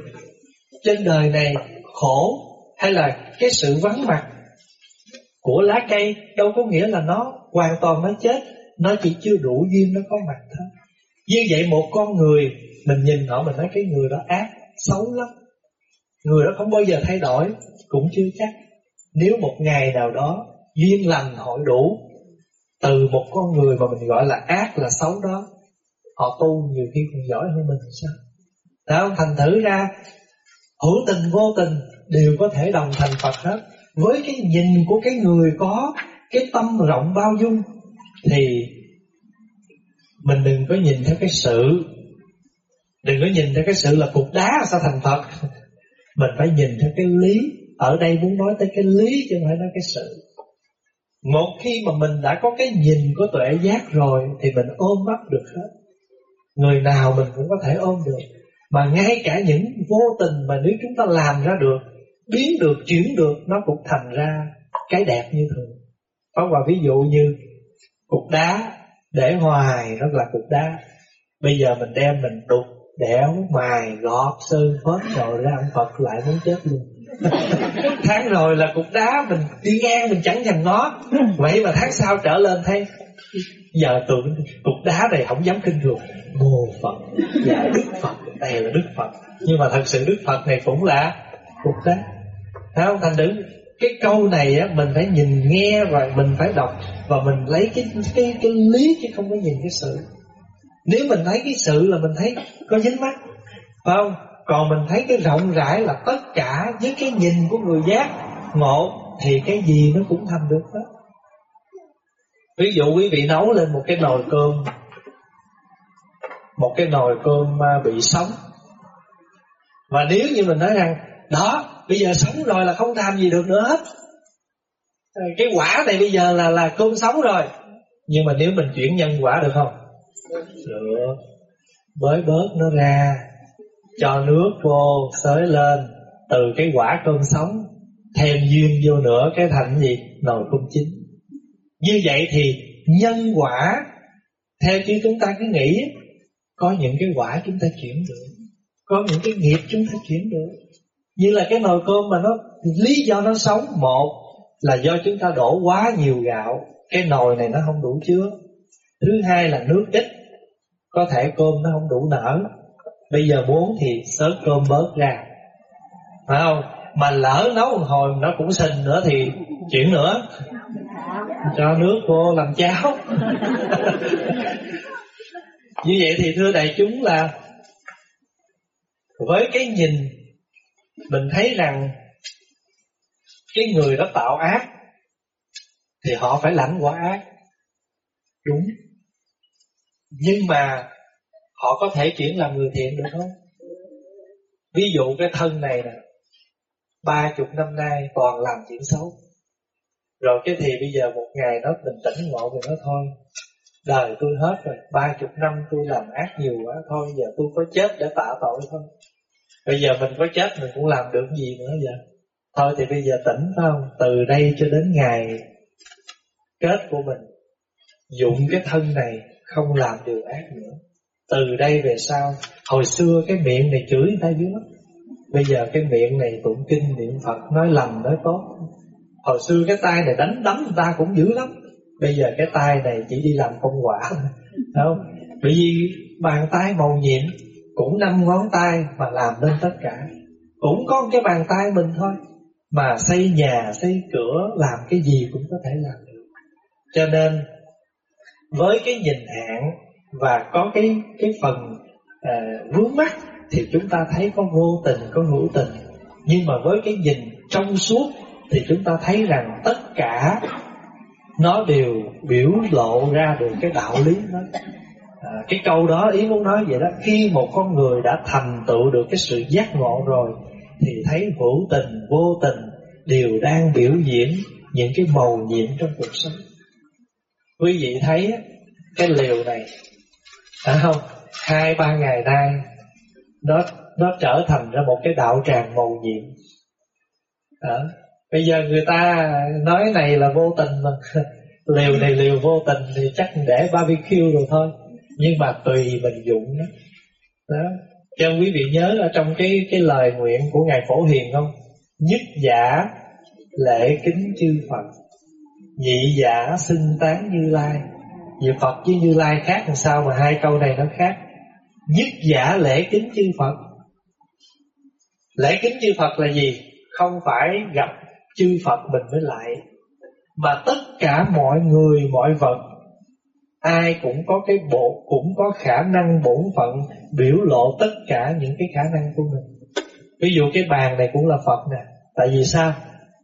A: trên đời này khổ hay là cái sự vắng mặt của lá cây. Đâu có nghĩa là nó hoàn toàn nó chết nó chỉ chưa đủ duyên nó có mặt thôi. Như vậy một con người mình nhìn họ mình nói cái người đó ác xấu lắm. Người đó không bao giờ thay đổi cũng chưa chắc. Nếu một ngày nào đó duyên lành hội đủ từ một con người mà mình gọi là ác là xấu đó, họ tu nhiều khi còn giỏi hơn mình sao? Đó thành thử ra, hữu tình, vô tình đều có thể đồng thành Phật hết. Với cái nhìn của cái người có cái tâm rộng bao dung, thì mình đừng có nhìn theo cái sự, đừng có nhìn theo cái sự là cục đá sao thành Phật. Mình phải nhìn theo cái lý, ở đây muốn nói tới cái lý chứ không phải nói cái sự một khi mà mình đã có cái nhìn của tuệ giác rồi thì mình ôm bắt được hết. Người nào mình cũng có thể ôm được. Mà ngay cả những vô tình mà nếu chúng ta làm ra được, biến được, chuyển được, nó cũng thành ra cái đẹp như thường. Có và ví dụ như cục đá để hoài rất là cục đá. Bây giờ mình đem mình đục, đẽo, mài, gọt, sơn, phớt, rồi ra ông Phật lại muốn chết luôn tháng rồi là cục đá mình đi ngang mình chẳng thèm ngó vậy mà tháng sau trở lên thấy giờ tưởng cục đá này không dám kinh thường mô Phật và Đức Phật đây là Đức Phật nhưng mà thật sự Đức Phật này cũng là cục đá Thấy không? Thành đứng cái câu này á mình phải nhìn nghe và mình phải đọc và mình lấy cái cái cái lý chứ không có nhìn cái sự. Nếu mình thấy cái sự là mình thấy có dính mắt, phải không? Còn mình thấy cái rộng rãi là tất cả với cái nhìn của người giác ngộ thì cái gì nó cũng thành được hết. Ví dụ quý vị nấu lên một cái nồi cơm, Một cái nồi cơm à, bị sống. Và nếu như mình nói rằng, Đó, bây giờ sống rồi là không tham gì được nữa hết. Ờ, cái quả này bây giờ là là cơm sống rồi. Nhưng mà nếu mình chuyển nhân quả được không? Được. Bới bớt nó ra cho nước vô xới lên, từ cái quả cơm sống, thêm duyên vô nữa cái thành gì? Nồi cơm chín. Như vậy thì nhân quả, theo chứ chúng ta cứ nghĩ, có những cái quả chúng ta chuyển được, có những cái nghiệp chúng ta chuyển được. Như là cái nồi cơm mà nó, lý do nó sống, một là do chúng ta đổ quá nhiều gạo, cái nồi này nó không đủ chứa. Thứ hai là nước ít, có thể cơm nó không đủ nở bây giờ muốn thì sớt cơm bớt ra. Phải không? Mà lỡ nấu một hồi nó cũng sình nữa thì chuyển nữa. Cho nước vô làm cháo. Như vậy thì thưa đại chúng là với cái nhìn mình thấy rằng cái người đó tạo ác thì họ phải lãnh quả ác. Đúng. Nhưng mà họ có thể chuyển làm người thiện được không? Ví dụ cái thân này nè, ba chục năm nay toàn làm chuyện xấu. Rồi cái thì bây giờ một ngày nó bình tĩnh ngộ thì nó thôi, đời tôi hết rồi, ba chục năm tôi làm ác nhiều quá thôi, giờ tôi có chết để tạ tội thôi. Bây giờ mình có chết mình cũng làm được gì nữa giờ Thôi thì bây giờ tỉnh, phải không? Từ đây cho đến ngày Kết của mình, Dụng cái thân này Không làm điều ác nữa. Từ đây về sau Hồi xưa cái miệng này chửi người ta dữ lắm. Bây giờ cái miệng này tụng kinh niệm Phật Nói lầm nói tốt. Hồi xưa cái tay này đánh đấm người ta cũng dữ lắm. Bây giờ cái tay này chỉ đi làm công quả không? Bởi vì bàn tay màu nhiệm Cũng năm ngón tay mà làm nên tất cả. Cũng có cái bàn tay mình thôi. Mà xây nhà, xây cửa Làm cái gì cũng có thể làm được. Cho nên Với cái nhìn hạn và có cái cái phần à, vướng mắt Thì chúng ta thấy có vô tình, có hữu tình. Nhưng mà với cái nhìn trong suốt Thì chúng ta thấy rằng tất cả nó đều biểu lộ ra được cái đạo lý đó. À, cái câu đó ý muốn nói vậy đó khi một con người đã thành tựu được cái sự giác ngộ rồi thì thấy hữu tình vô tình đều đang biểu diễn những cái màu nhiệm trong cuộc sống. Quý vị thấy cái liều này phải không? Hai ba ngày nay nó nó trở thành ra một cái đạo tràng màu nhiệm. Đó. bây giờ người ta nói này là vô tình mà liều này liều vô tình thì chắc để barbecue rồi thôi. Nhưng mà tùy mình dụng đó, đó. cho quý vị nhớ ở trong cái cái lời nguyện của ngài phổ hiền không? Nhất giả lễ kính chư phật nhị giả xưng tán như lai. Vì Phật với Như Lai khác làm sao mà hai câu này nó khác Nhất giả lễ kính chư Phật Lễ kính chư Phật là gì? Không phải gặp chư Phật mình mới lại Mà tất cả mọi người, mọi vật Ai cũng có cái bộ Cũng có khả năng bổn phận Biểu lộ tất cả những cái khả năng của mình Ví dụ cái bàn này cũng là Phật nè Tại vì sao?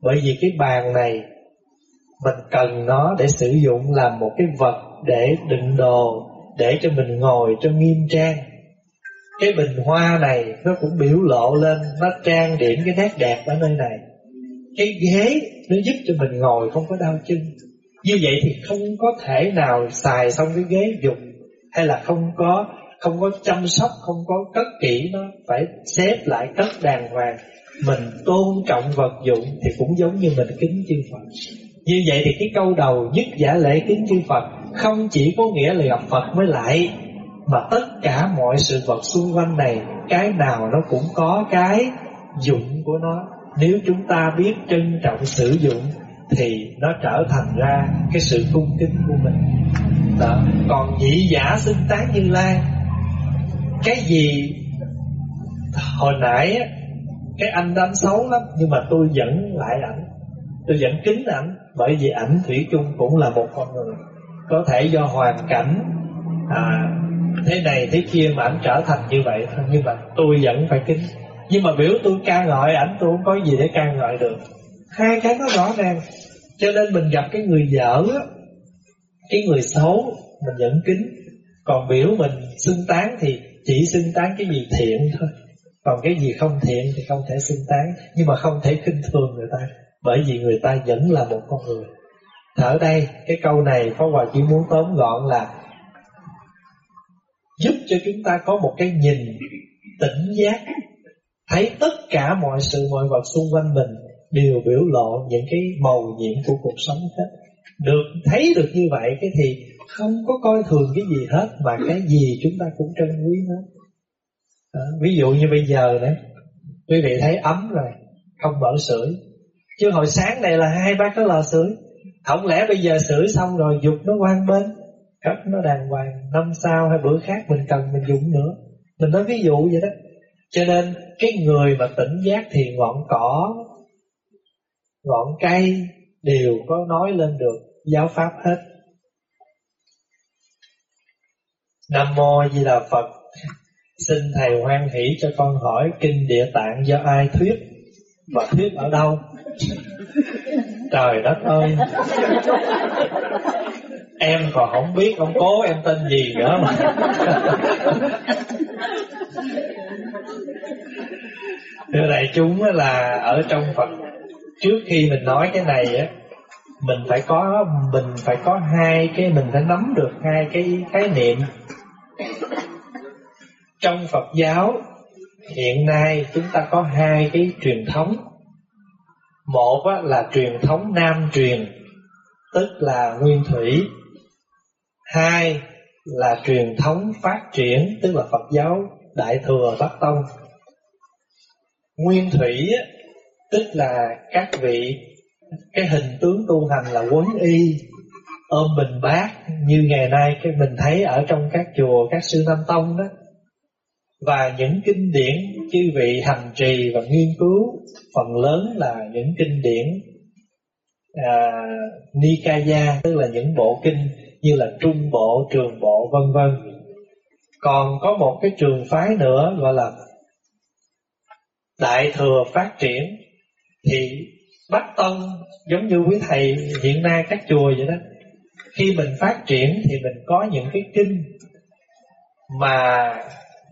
A: Bởi vì cái bàn này Mình cần nó để sử dụng làm một cái vật để đựng đồ Để cho mình ngồi cho nghiêm trang Cái bình hoa này Nó cũng biểu lộ lên Nó trang điểm cái nét đẹp ở nơi này Cái ghế Nó giúp cho mình ngồi không có đau chân Như vậy thì không có thể nào Xài xong cái ghế dùng Hay là không có không có chăm sóc, không có cất kỹ nó, phải xếp lại cất đàng hoàng. Mình tôn trọng vật dụng thì cũng giống như mình kính chư Phật. Như vậy thì cái câu đầu nhất giả lễ kính chư Phật không chỉ có nghĩa là gặp Phật mới lại, mà tất cả mọi sự vật xung quanh này, cái nào nó cũng có cái dụng của nó. Nếu chúng ta biết trân trọng sử dụng thì nó trở thành ra cái sự cung kính của mình. Đó. Còn nhị giả xưng tán như lai cái gì hồi nãy cái anh đánh xấu lắm nhưng mà tôi vẫn lại ảnh tôi vẫn kính ảnh bởi vì ảnh thủy chung cũng là một con người có thể do hoàn cảnh à, thế này thế kia mà ảnh trở thành như vậy thôi nhưng mà tôi vẫn phải kính. Nhưng mà biểu tôi ca ngợi ảnh tôi không có gì để ca ngợi được. Hai cái nó rõ ràng. Cho nên mình gặp cái người dở cái người xấu mình vẫn kính. Còn biểu mình xưng tán thì chỉ xưng tán cái gì thiện thôi. Còn cái gì không thiện thì không thể xưng tán. Nhưng mà không thể khinh thường người ta. Bởi vì người ta vẫn là một con người ở đây cái câu này Pháp Hòa chỉ muốn tóm gọn là giúp cho chúng ta có một cái nhìn tỉnh giác thấy tất cả mọi sự mọi vật xung quanh mình đều biểu lộ những cái màu nhiệm của cuộc sống hết. Được thấy được như vậy cái thì không có coi thường cái gì hết mà cái gì chúng ta cũng trân quý hết. À, ví dụ như bây giờ đấy quý vị thấy ấm rồi không mở sưởi. Chứ hồi sáng này là hai ba cái lò sưởi không lẽ bây giờ sửa xong rồi dục nó quan bên? Cất nó đàng hoàng, năm sau hay bữa khác mình cần mình dụng nữa. Mình nói ví dụ vậy đó. Cho nên cái người mà tỉnh giác thì ngọn cỏ, ngọn cây đều có nói lên được giáo pháp hết. Nam Mô Di Đà Phật. Xin Thầy hoan hỷ cho con hỏi Kinh Địa Tạng do ai thuyết? Và thuyết ở đâu? Trời đất ơi. Em còn không biết ông cố em tên gì nữa mà. Thưa đại chúng là ở trong Phật, Trước khi mình nói cái này á, mình phải có, mình phải có hai cái, mình phải nắm được hai cái khái niệm. Trong Phật giáo, hiện nay chúng ta có hai cái truyền thống một là truyền thống nam truyền, tức là nguyên thủy. Hai là truyền thống phát triển, tức là Phật giáo đại thừa bắc tông. Nguyên thủy tức là các vị, cái hình tướng tu hành là quấn y, ôm bình bát. Như ngày nay, cái mình thấy ở trong các chùa các sư nam tông đó và những kinh điển chư vị hành trì và nghiên cứu phần lớn là những kinh điển à, Nikaya tức là những bộ kinh như là trung bộ, trường bộ vân vân. Còn có một cái trường phái nữa gọi là Đại thừa phát triển thì Bách Tông giống như quý thầy hiện nay các chùa vậy đó. Khi mình phát triển thì mình có những cái kinh mà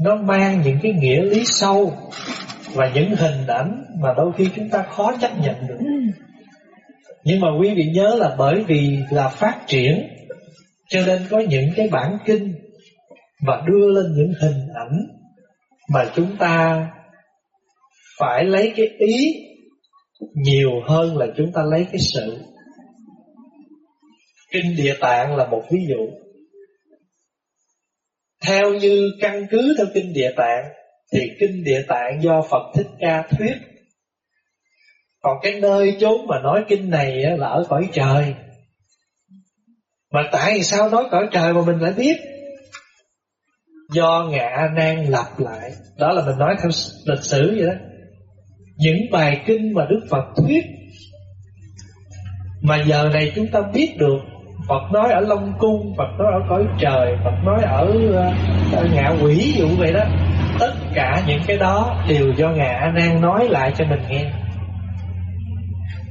A: nó mang những cái nghĩa lý sâu và những hình ảnh mà đôi khi chúng ta khó chấp nhận được. Nhưng mà quý vị nhớ là bởi vì là phát triển cho nên có những cái bản kinh và đưa lên những hình ảnh mà chúng ta phải lấy cái ý nhiều hơn là chúng ta lấy cái sự. Kinh Địa Tạng là một ví dụ. Theo như căn cứ theo Kinh Địa Tạng, thì Kinh Địa Tạng do Phật Thích Ca thuyết. Còn cái nơi chốn mà nói kinh này là ở cõi trời. Mà tại sao nói cõi trời mà mình lại biết? Do ngạ nan lặp lại. Đó là mình nói theo lịch sử vậy đó những bài kinh mà Đức Phật thuyết, mà giờ này chúng ta biết được Phật nói ở Long Cung Phật nói ở cõi trời Phật nói ở, ờ, ở ngạ quỷ dụ vậy đó. Tất cả những cái đó đều do ngài A Nan nói lại cho mình nghe.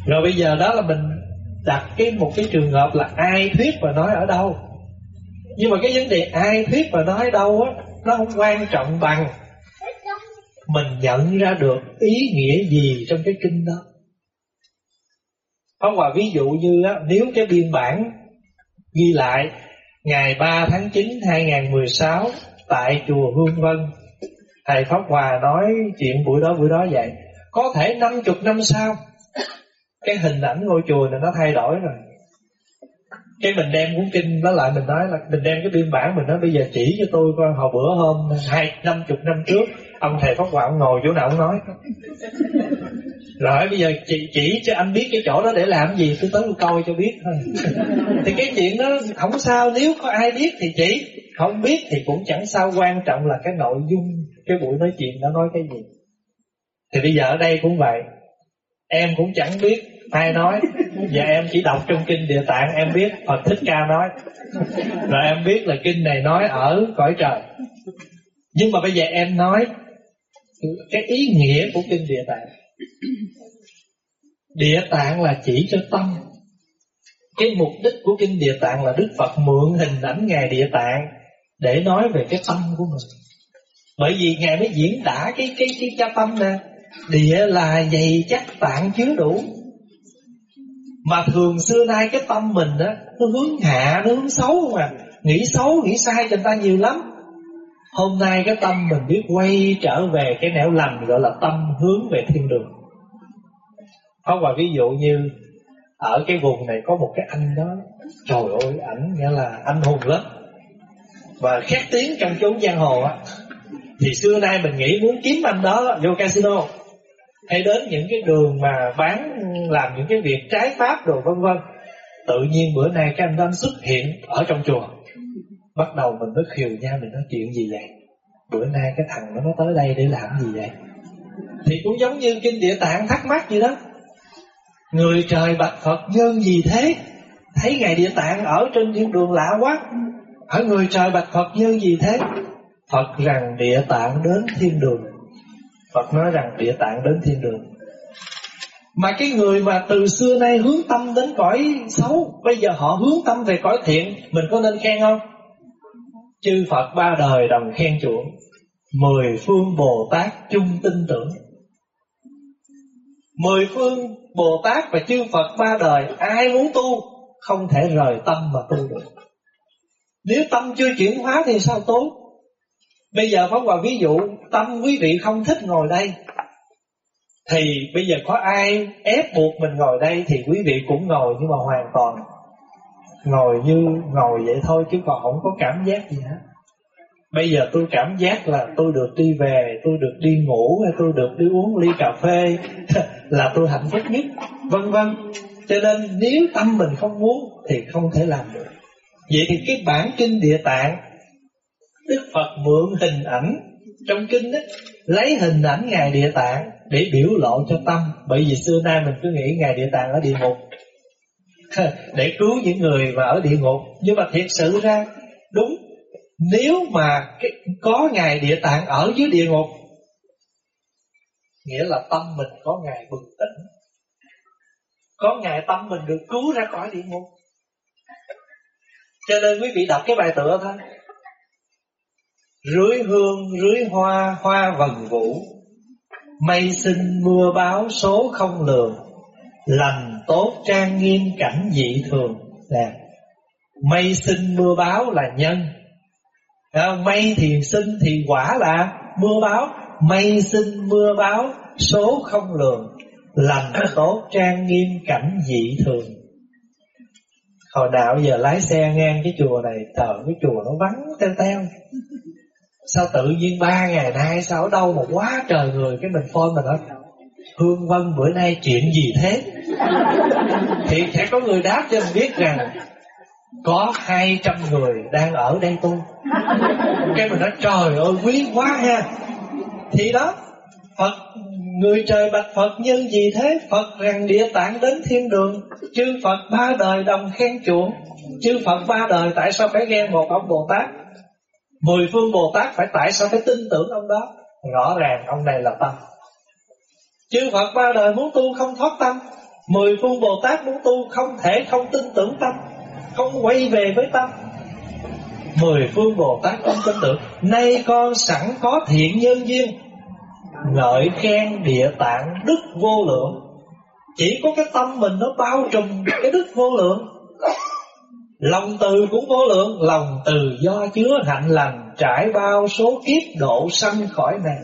A: Rồi bây giờ đó là mình đặt cái một cái trường hợp là ai thuyết và nói ở đâu. Nhưng mà cái vấn đề ai thuyết và nói ở đâu á nó không quan trọng bằng mình nhận ra được ý nghĩa gì trong cái kinh đó. Không Hòa ví dụ như á, nếu cái biên bản ghi lại ngày 3 tháng 9 2016 tại chùa Hương Vân, thầy Pháp Hòa nói chuyện buổi đó buổi đó vậy. Có thể 50 năm sau cái hình ảnh ngôi chùa này nó thay đổi rồi. Cái mình đem cuốn kinh đó lại mình nói là mình đem cái biên bản mình nói bây giờ chỉ cho tôi coi hồi bữa hôm hai năm chục năm trước. Ông thầy pháp hòa ông ngồi chỗ nào ông nói rồi bây giờ chỉ, chỉ cho anh biết cái chỗ đó để làm gì tôi tới tôi coi cho biết thôi. Thì cái chuyện đó không sao nếu có ai biết thì chỉ không biết thì cũng chẳng sao. Quan trọng là cái nội dung cái buổi nói chuyện nó nói cái gì. Thì bây giờ ở đây cũng vậy. Em cũng chẳng biết ai nói. Và em chỉ đọc trong kinh địa tạng em biết phật thích ca nói. Rồi em biết là kinh này nói ở cõi trời. Nhưng mà bây giờ em nói cái ý nghĩa của kinh địa tạng địa tạng là chỉ cho tâm. Cái mục đích của kinh địa tạng là đức phật mượn hình ảnh ngài địa tạng để nói về cái tâm của mình. Bởi vì ngài mới diễn tả cái cái cái cha tâm nè địa là dày chắc tạng chứa đủ. Mà thường xưa nay cái tâm mình á Nó hướng hạ, nó hướng xấu không à Nghĩ xấu, nghĩ sai cho người ta nhiều lắm. Hôm nay cái tâm mình biết quay trở về cái nẻo lành Gọi là tâm hướng về thiên đường. Có vài ví dụ như Ở cái vùng này có một cái anh đó Trời ơi, ảnh nghĩa là anh hùng lắm. Và khét tiếng trong chốn giang hồ á. Thì xưa nay mình nghĩ muốn kiếm anh đó vô casino hay đến những cái đường mà bán làm những cái việc trái pháp đồ vân vân. Tự nhiên bữa nay cái anh đó xuất hiện ở trong chùa bắt đầu mình mới khiều nhau mình nói chuyện gì vậy? Bữa nay cái thằng nó nó tới đây để làm gì vậy? Thì cũng giống như kinh địa tạng thắc mắc vậy đó. Người trời bạch phật nhân gì thế? Thấy ngài địa tạng ở trên thiên đường lạ quá. Ở người trời bạch phật nhân gì thế? Phật rằng địa tạng đến thiên đường. Phật nói rằng địa tạng đến thiên đường. Mà cái người mà từ xưa nay hướng tâm đến cõi xấu, Bây giờ họ hướng tâm về cõi thiện, Mình có nên khen không? Chư Phật ba đời đồng khen chuộng Mười phương Bồ Tát chung tin tưởng. Mười phương Bồ Tát và chư Phật ba đời, Ai muốn tu Không thể rời tâm mà tu được. Nếu tâm chưa chuyển hóa thì sao tốt Bây giờ phóng Hòa ví dụ, Tâm quý vị không thích ngồi đây, Thì bây giờ có ai ép buộc mình ngồi đây Thì quý vị cũng ngồi nhưng mà hoàn toàn Ngồi như ngồi vậy thôi Chứ còn không có cảm giác gì hết. Bây giờ tôi cảm giác là tôi được đi về, Tôi được đi ngủ, hay tôi được đi uống ly cà phê Là tôi hạnh phúc nhất. Vân vân. Cho nên nếu tâm mình không muốn Thì không thể làm được. Vậy thì cái bản kinh địa tạng, Đức Phật mượn hình ảnh Trong kinh đó, Lấy hình ảnh Ngài Địa Tạng Để biểu lộ cho tâm. Bởi vì xưa nay mình cứ nghĩ Ngài Địa Tạng ở địa ngục. Để cứu những người mà ở địa ngục. Nhưng mà thiệt sự ra, Đúng, Nếu mà có Ngài Địa Tạng ở dưới địa ngục, Nghĩa là tâm mình có Ngài bừng tỉnh. Có Ngài tâm mình được cứu ra khỏi địa ngục. Cho nên quý vị đọc cái bài tựa thôi. Rưới hương, rưới hoa hoa vần vũ. Mây sinh mưa báo số không lường, Lành tốt trang nghiêm cảnh dị thường. Là Mây sinh mưa báo là nhân. À, Mây thì sinh thì quả là mưa báo. Mây sinh mưa báo số không lường. Lành tốt trang nghiêm cảnh dị thường. Hồi nào giờ lái xe ngang cái chùa này tờ cái chùa nó vắng teo teo. Sao tự nhiên ba ngày nay Sao ở đâu mà quá trời người Cái mình phone mình nói Hương Vân bữa nay chuyện gì thế? Thì sẽ có người đáp cho mình biết rằng, Có 200 người đang ở đây tu Cái mình nói, trời ơi, quý quá ha. Thì đó, Phật, Người trời bạch Phật nhân gì thế? Phật rằng địa tạng đến thiên đường, Chư Phật ba đời đồng khen chuộng. Chư Phật ba đời tại sao phải ghen một ông Bồ Tát? Mười phương Bồ Tát phải tại sao phải tin tưởng ông đó? Rõ ràng ông này là tâm Chư Phật ba đời muốn tu không thoát tâm, Mười phương Bồ Tát muốn tu không thể không tin tưởng tâm, Không quay về với tâm. Mười phương Bồ Tát không tin tưởng, Nay con sẵn có thiện nhân duyên, Ngợi khen địa tạng đức vô lượng. Chỉ có cái tâm mình nó bao trùm cái đức vô lượng, Lòng từ cũng vô lượng, Lòng từ do chứa hạnh lành, Trải bao số kiếp độ sanh khỏi này.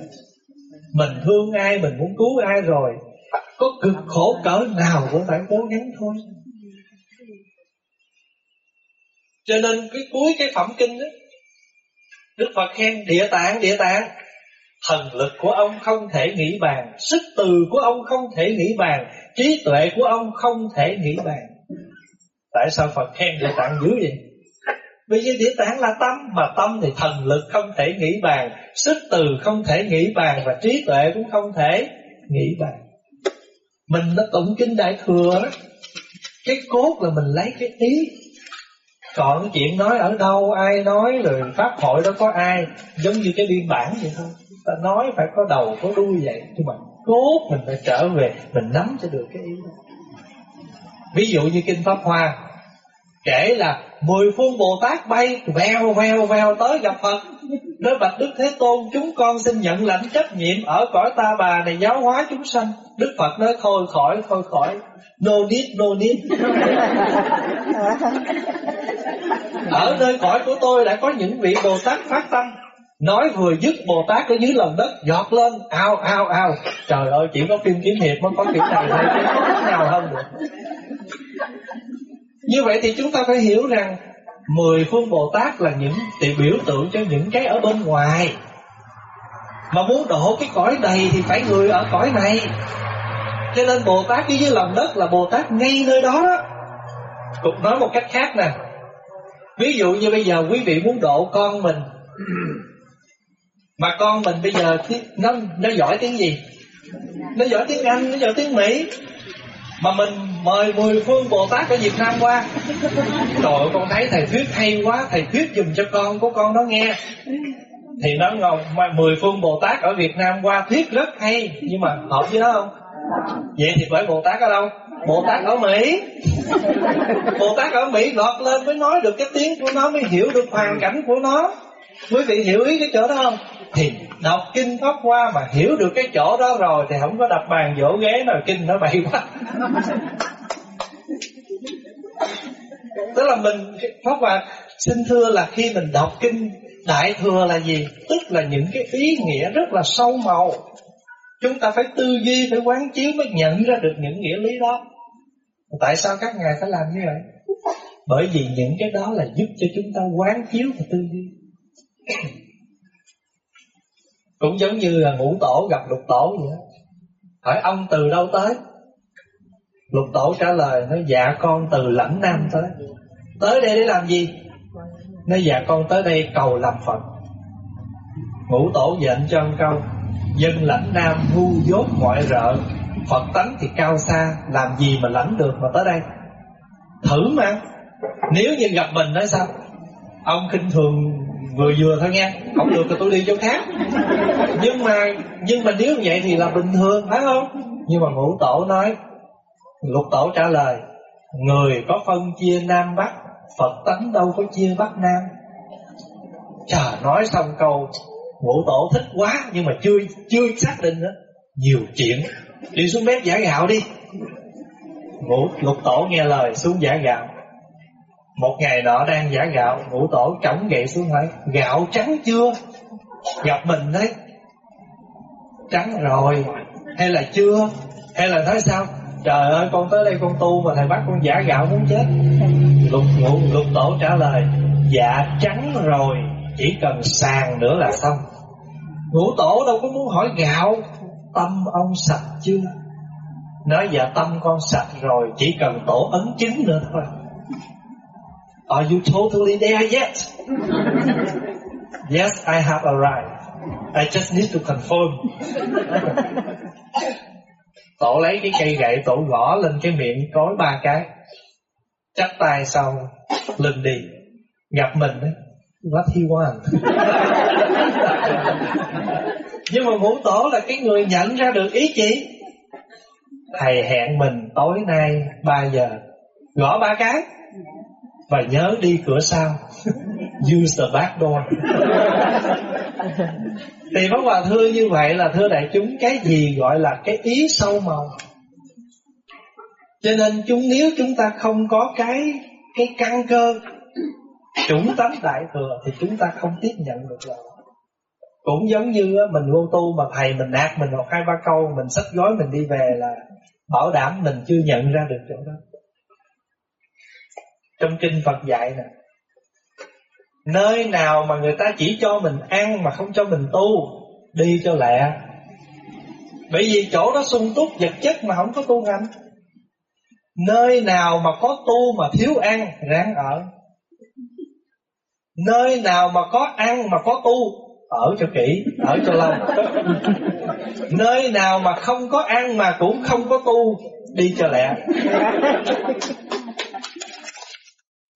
A: Mình thương ai, Mình muốn cứu ai rồi. Có cực khổ cỡ nào Cũng phải cố gắng thôi. Cho nên cái cuối cái phẩm kinh đó, Đức Phật khen, địa tạng địa tạng. Thần lực của ông không thể nghĩ bàn, Sức từ của ông không thể nghĩ bàn, Trí tuệ của ông không thể nghĩ bàn. Tại sao Phật khen địa tạng dữ vậy? Vì giờ địa tạng là tâm, Mà tâm thì thần lực không thể nghĩ bàn, Sức từ không thể nghĩ bàn Và trí tuệ cũng không thể nghĩ bàn. Mình nó tụng kinh Đại Thừa đó, Cái cốt là mình lấy cái ý. Còn chuyện nói ở đâu, Ai nói, rồi Pháp hội đó có ai, Giống như cái biên bản vậy thôi. Ta nói phải có đầu, có đuôi vậy, Nhưng mà cốt mình phải trở về, Mình nắm cho được cái ý đó. Ví dụ như Kinh Pháp Hoa Kể là mười phương Bồ Tát bay Vèo vèo vèo tới gặp Phật. Nói bạch Đức Thế Tôn Chúng con xin nhận lãnh trách nhiệm Ở cõi ta bà này giáo hóa chúng sanh. Đức Phật nói thôi khỏi thôi khỏi. No need no need. Ở nơi cõi của tôi đã có những vị Bồ Tát phát tâm Nói vừa dứt Bồ Tát ở dưới lòng đất Giọt lên ao ao ao. Trời ơi chỉ có phim kiếm hiệp mới có kiểu này có nào hơn được như vậy thì chúng ta phải hiểu rằng Mười phương Bồ Tát là những thì biểu tượng cho những cái ở bên ngoài. Mà muốn độ cái cõi này thì phải người ở cõi này. Cho nên Bồ Tát dưới lòng đất là Bồ Tát ngay nơi đó. Đó Cũng nói một cách khác nè. Ví dụ như bây giờ quý vị muốn độ con mình. Mà con mình bây giờ nó, nó giỏi tiếng gì? Nó giỏi tiếng Anh, nó giỏi tiếng Mỹ mà mình mời mười phương Bồ Tát ở Việt Nam qua. Trời ơi, con thấy thầy thuyết hay quá, Thầy thuyết dùm cho con của con nó nghe. Thì nó ngồi mười phương Bồ Tát ở Việt Nam qua thuyết rất hay. Nhưng mà hợp với nó không? Vậy thì phải Bồ Tát ở đâu? Bồ Tát ở Mỹ. Bồ Tát ở Mỹ lọt lên mới nói được cái tiếng của nó, Mới hiểu được hoàn cảnh của nó. Quý vị hiểu ý cái chỗ đó không? Thì đọc kinh Pháp Hoa mà hiểu được cái chỗ đó rồi Thì không có đập bàn vỗ ghế nào kinh nó bậy quá. Tức là mình Pháp Hoa xin thưa là khi mình đọc kinh Đại Thừa là gì? Tức là những cái ý nghĩa rất là sâu màu. Chúng ta phải tư duy Phải quán chiếu mới nhận ra được những nghĩa lý đó. Tại sao các ngài phải làm như vậy? Bởi vì những cái đó là giúp cho chúng ta quán chiếu và tư duy cũng giống như là ngũ tổ gặp lục tổ vậy đó. hỏi ông từ đâu tới? Lục tổ trả lời, nói dạ con từ lãnh nam tới. Tới đây để làm gì? Nói dạ con tới đây cầu làm phật. Ngũ tổ dệnh cho ông câu, dân lãnh nam ngu dốt ngoại rợ, phật tánh thì cao xa, làm gì mà lãnh được mà tới đây? Thử mà, nếu như gặp mình nói sao? Ông khinh thường vừa vừa thôi nha không được thì tôi đi chỗ khác. Nhưng mà nhưng mà nếu vậy thì là bình thường, phải không? Nhưng mà ngũ tổ nói, lục tổ trả lời, người có phân chia nam bắc, phật tánh đâu có chia bắc nam? Trời nói xong câu, ngũ tổ thích quá, nhưng mà chưa chưa xác định nữa. Nhiều chuyện. Đi xuống bếp giả gạo đi. Ngũ, lục tổ nghe lời, xuống giả gạo một ngày nọ đang giả gạo Ngũ tổ chống gậy xuống hỏi Gạo trắng chưa? Gặp mình đấy Trắng rồi. Hay là chưa? Hay là nói sao? Trời ơi con tới đây con tu mà thầy bắt con giả gạo muốn chết. Lục, ngũ, lục tổ trả lời Dạ trắng rồi Chỉ cần sàn nữa là xong. Ngũ tổ đâu có muốn hỏi gạo Tâm ông sạch chưa? Nói dạ tâm con sạch rồi Chỉ cần tổ ấn chứng nữa thôi. Are you totally there yet? yes, I have arrived. I just need to confirm. tổ lấy cái cây gậy tổ gõ lên cái miệng cối ba cái. Chắp tay sau, lên đi. Gặp mình đấy. What he want? Nhưng mà ngũ tổ là cái người nhận ra được ý chị. Thầy hẹn mình tối nay 3 giờ. Gõ ba cái và nhớ đi cửa sau. Use the back door. Thì Pháp Hòa thưa như vậy là thưa đại chúng cái gì gọi là cái ý sâu màu? Cho nên chúng nếu chúng ta không có cái cái căn cơ chủng tánh đại thừa thì chúng ta không tiếp nhận được rồi. Cũng giống như mình vô tu mà thầy mình nạt mình một hai ba câu mình sách gói mình đi về là bảo đảm mình chưa nhận ra được chỗ đó trong kinh Phật dạy nè Nơi nào mà người ta chỉ cho mình ăn Mà không cho mình tu Đi cho lẹ. Bởi vì chỗ đó sung túc vật chất Mà không có tu hành. Nơi nào mà có tu mà thiếu ăn Ráng ở. Nơi nào mà có ăn mà có tu Ở cho kỹ Ở cho lâu. Nơi nào mà không có ăn Mà cũng không có tu Đi cho lẹ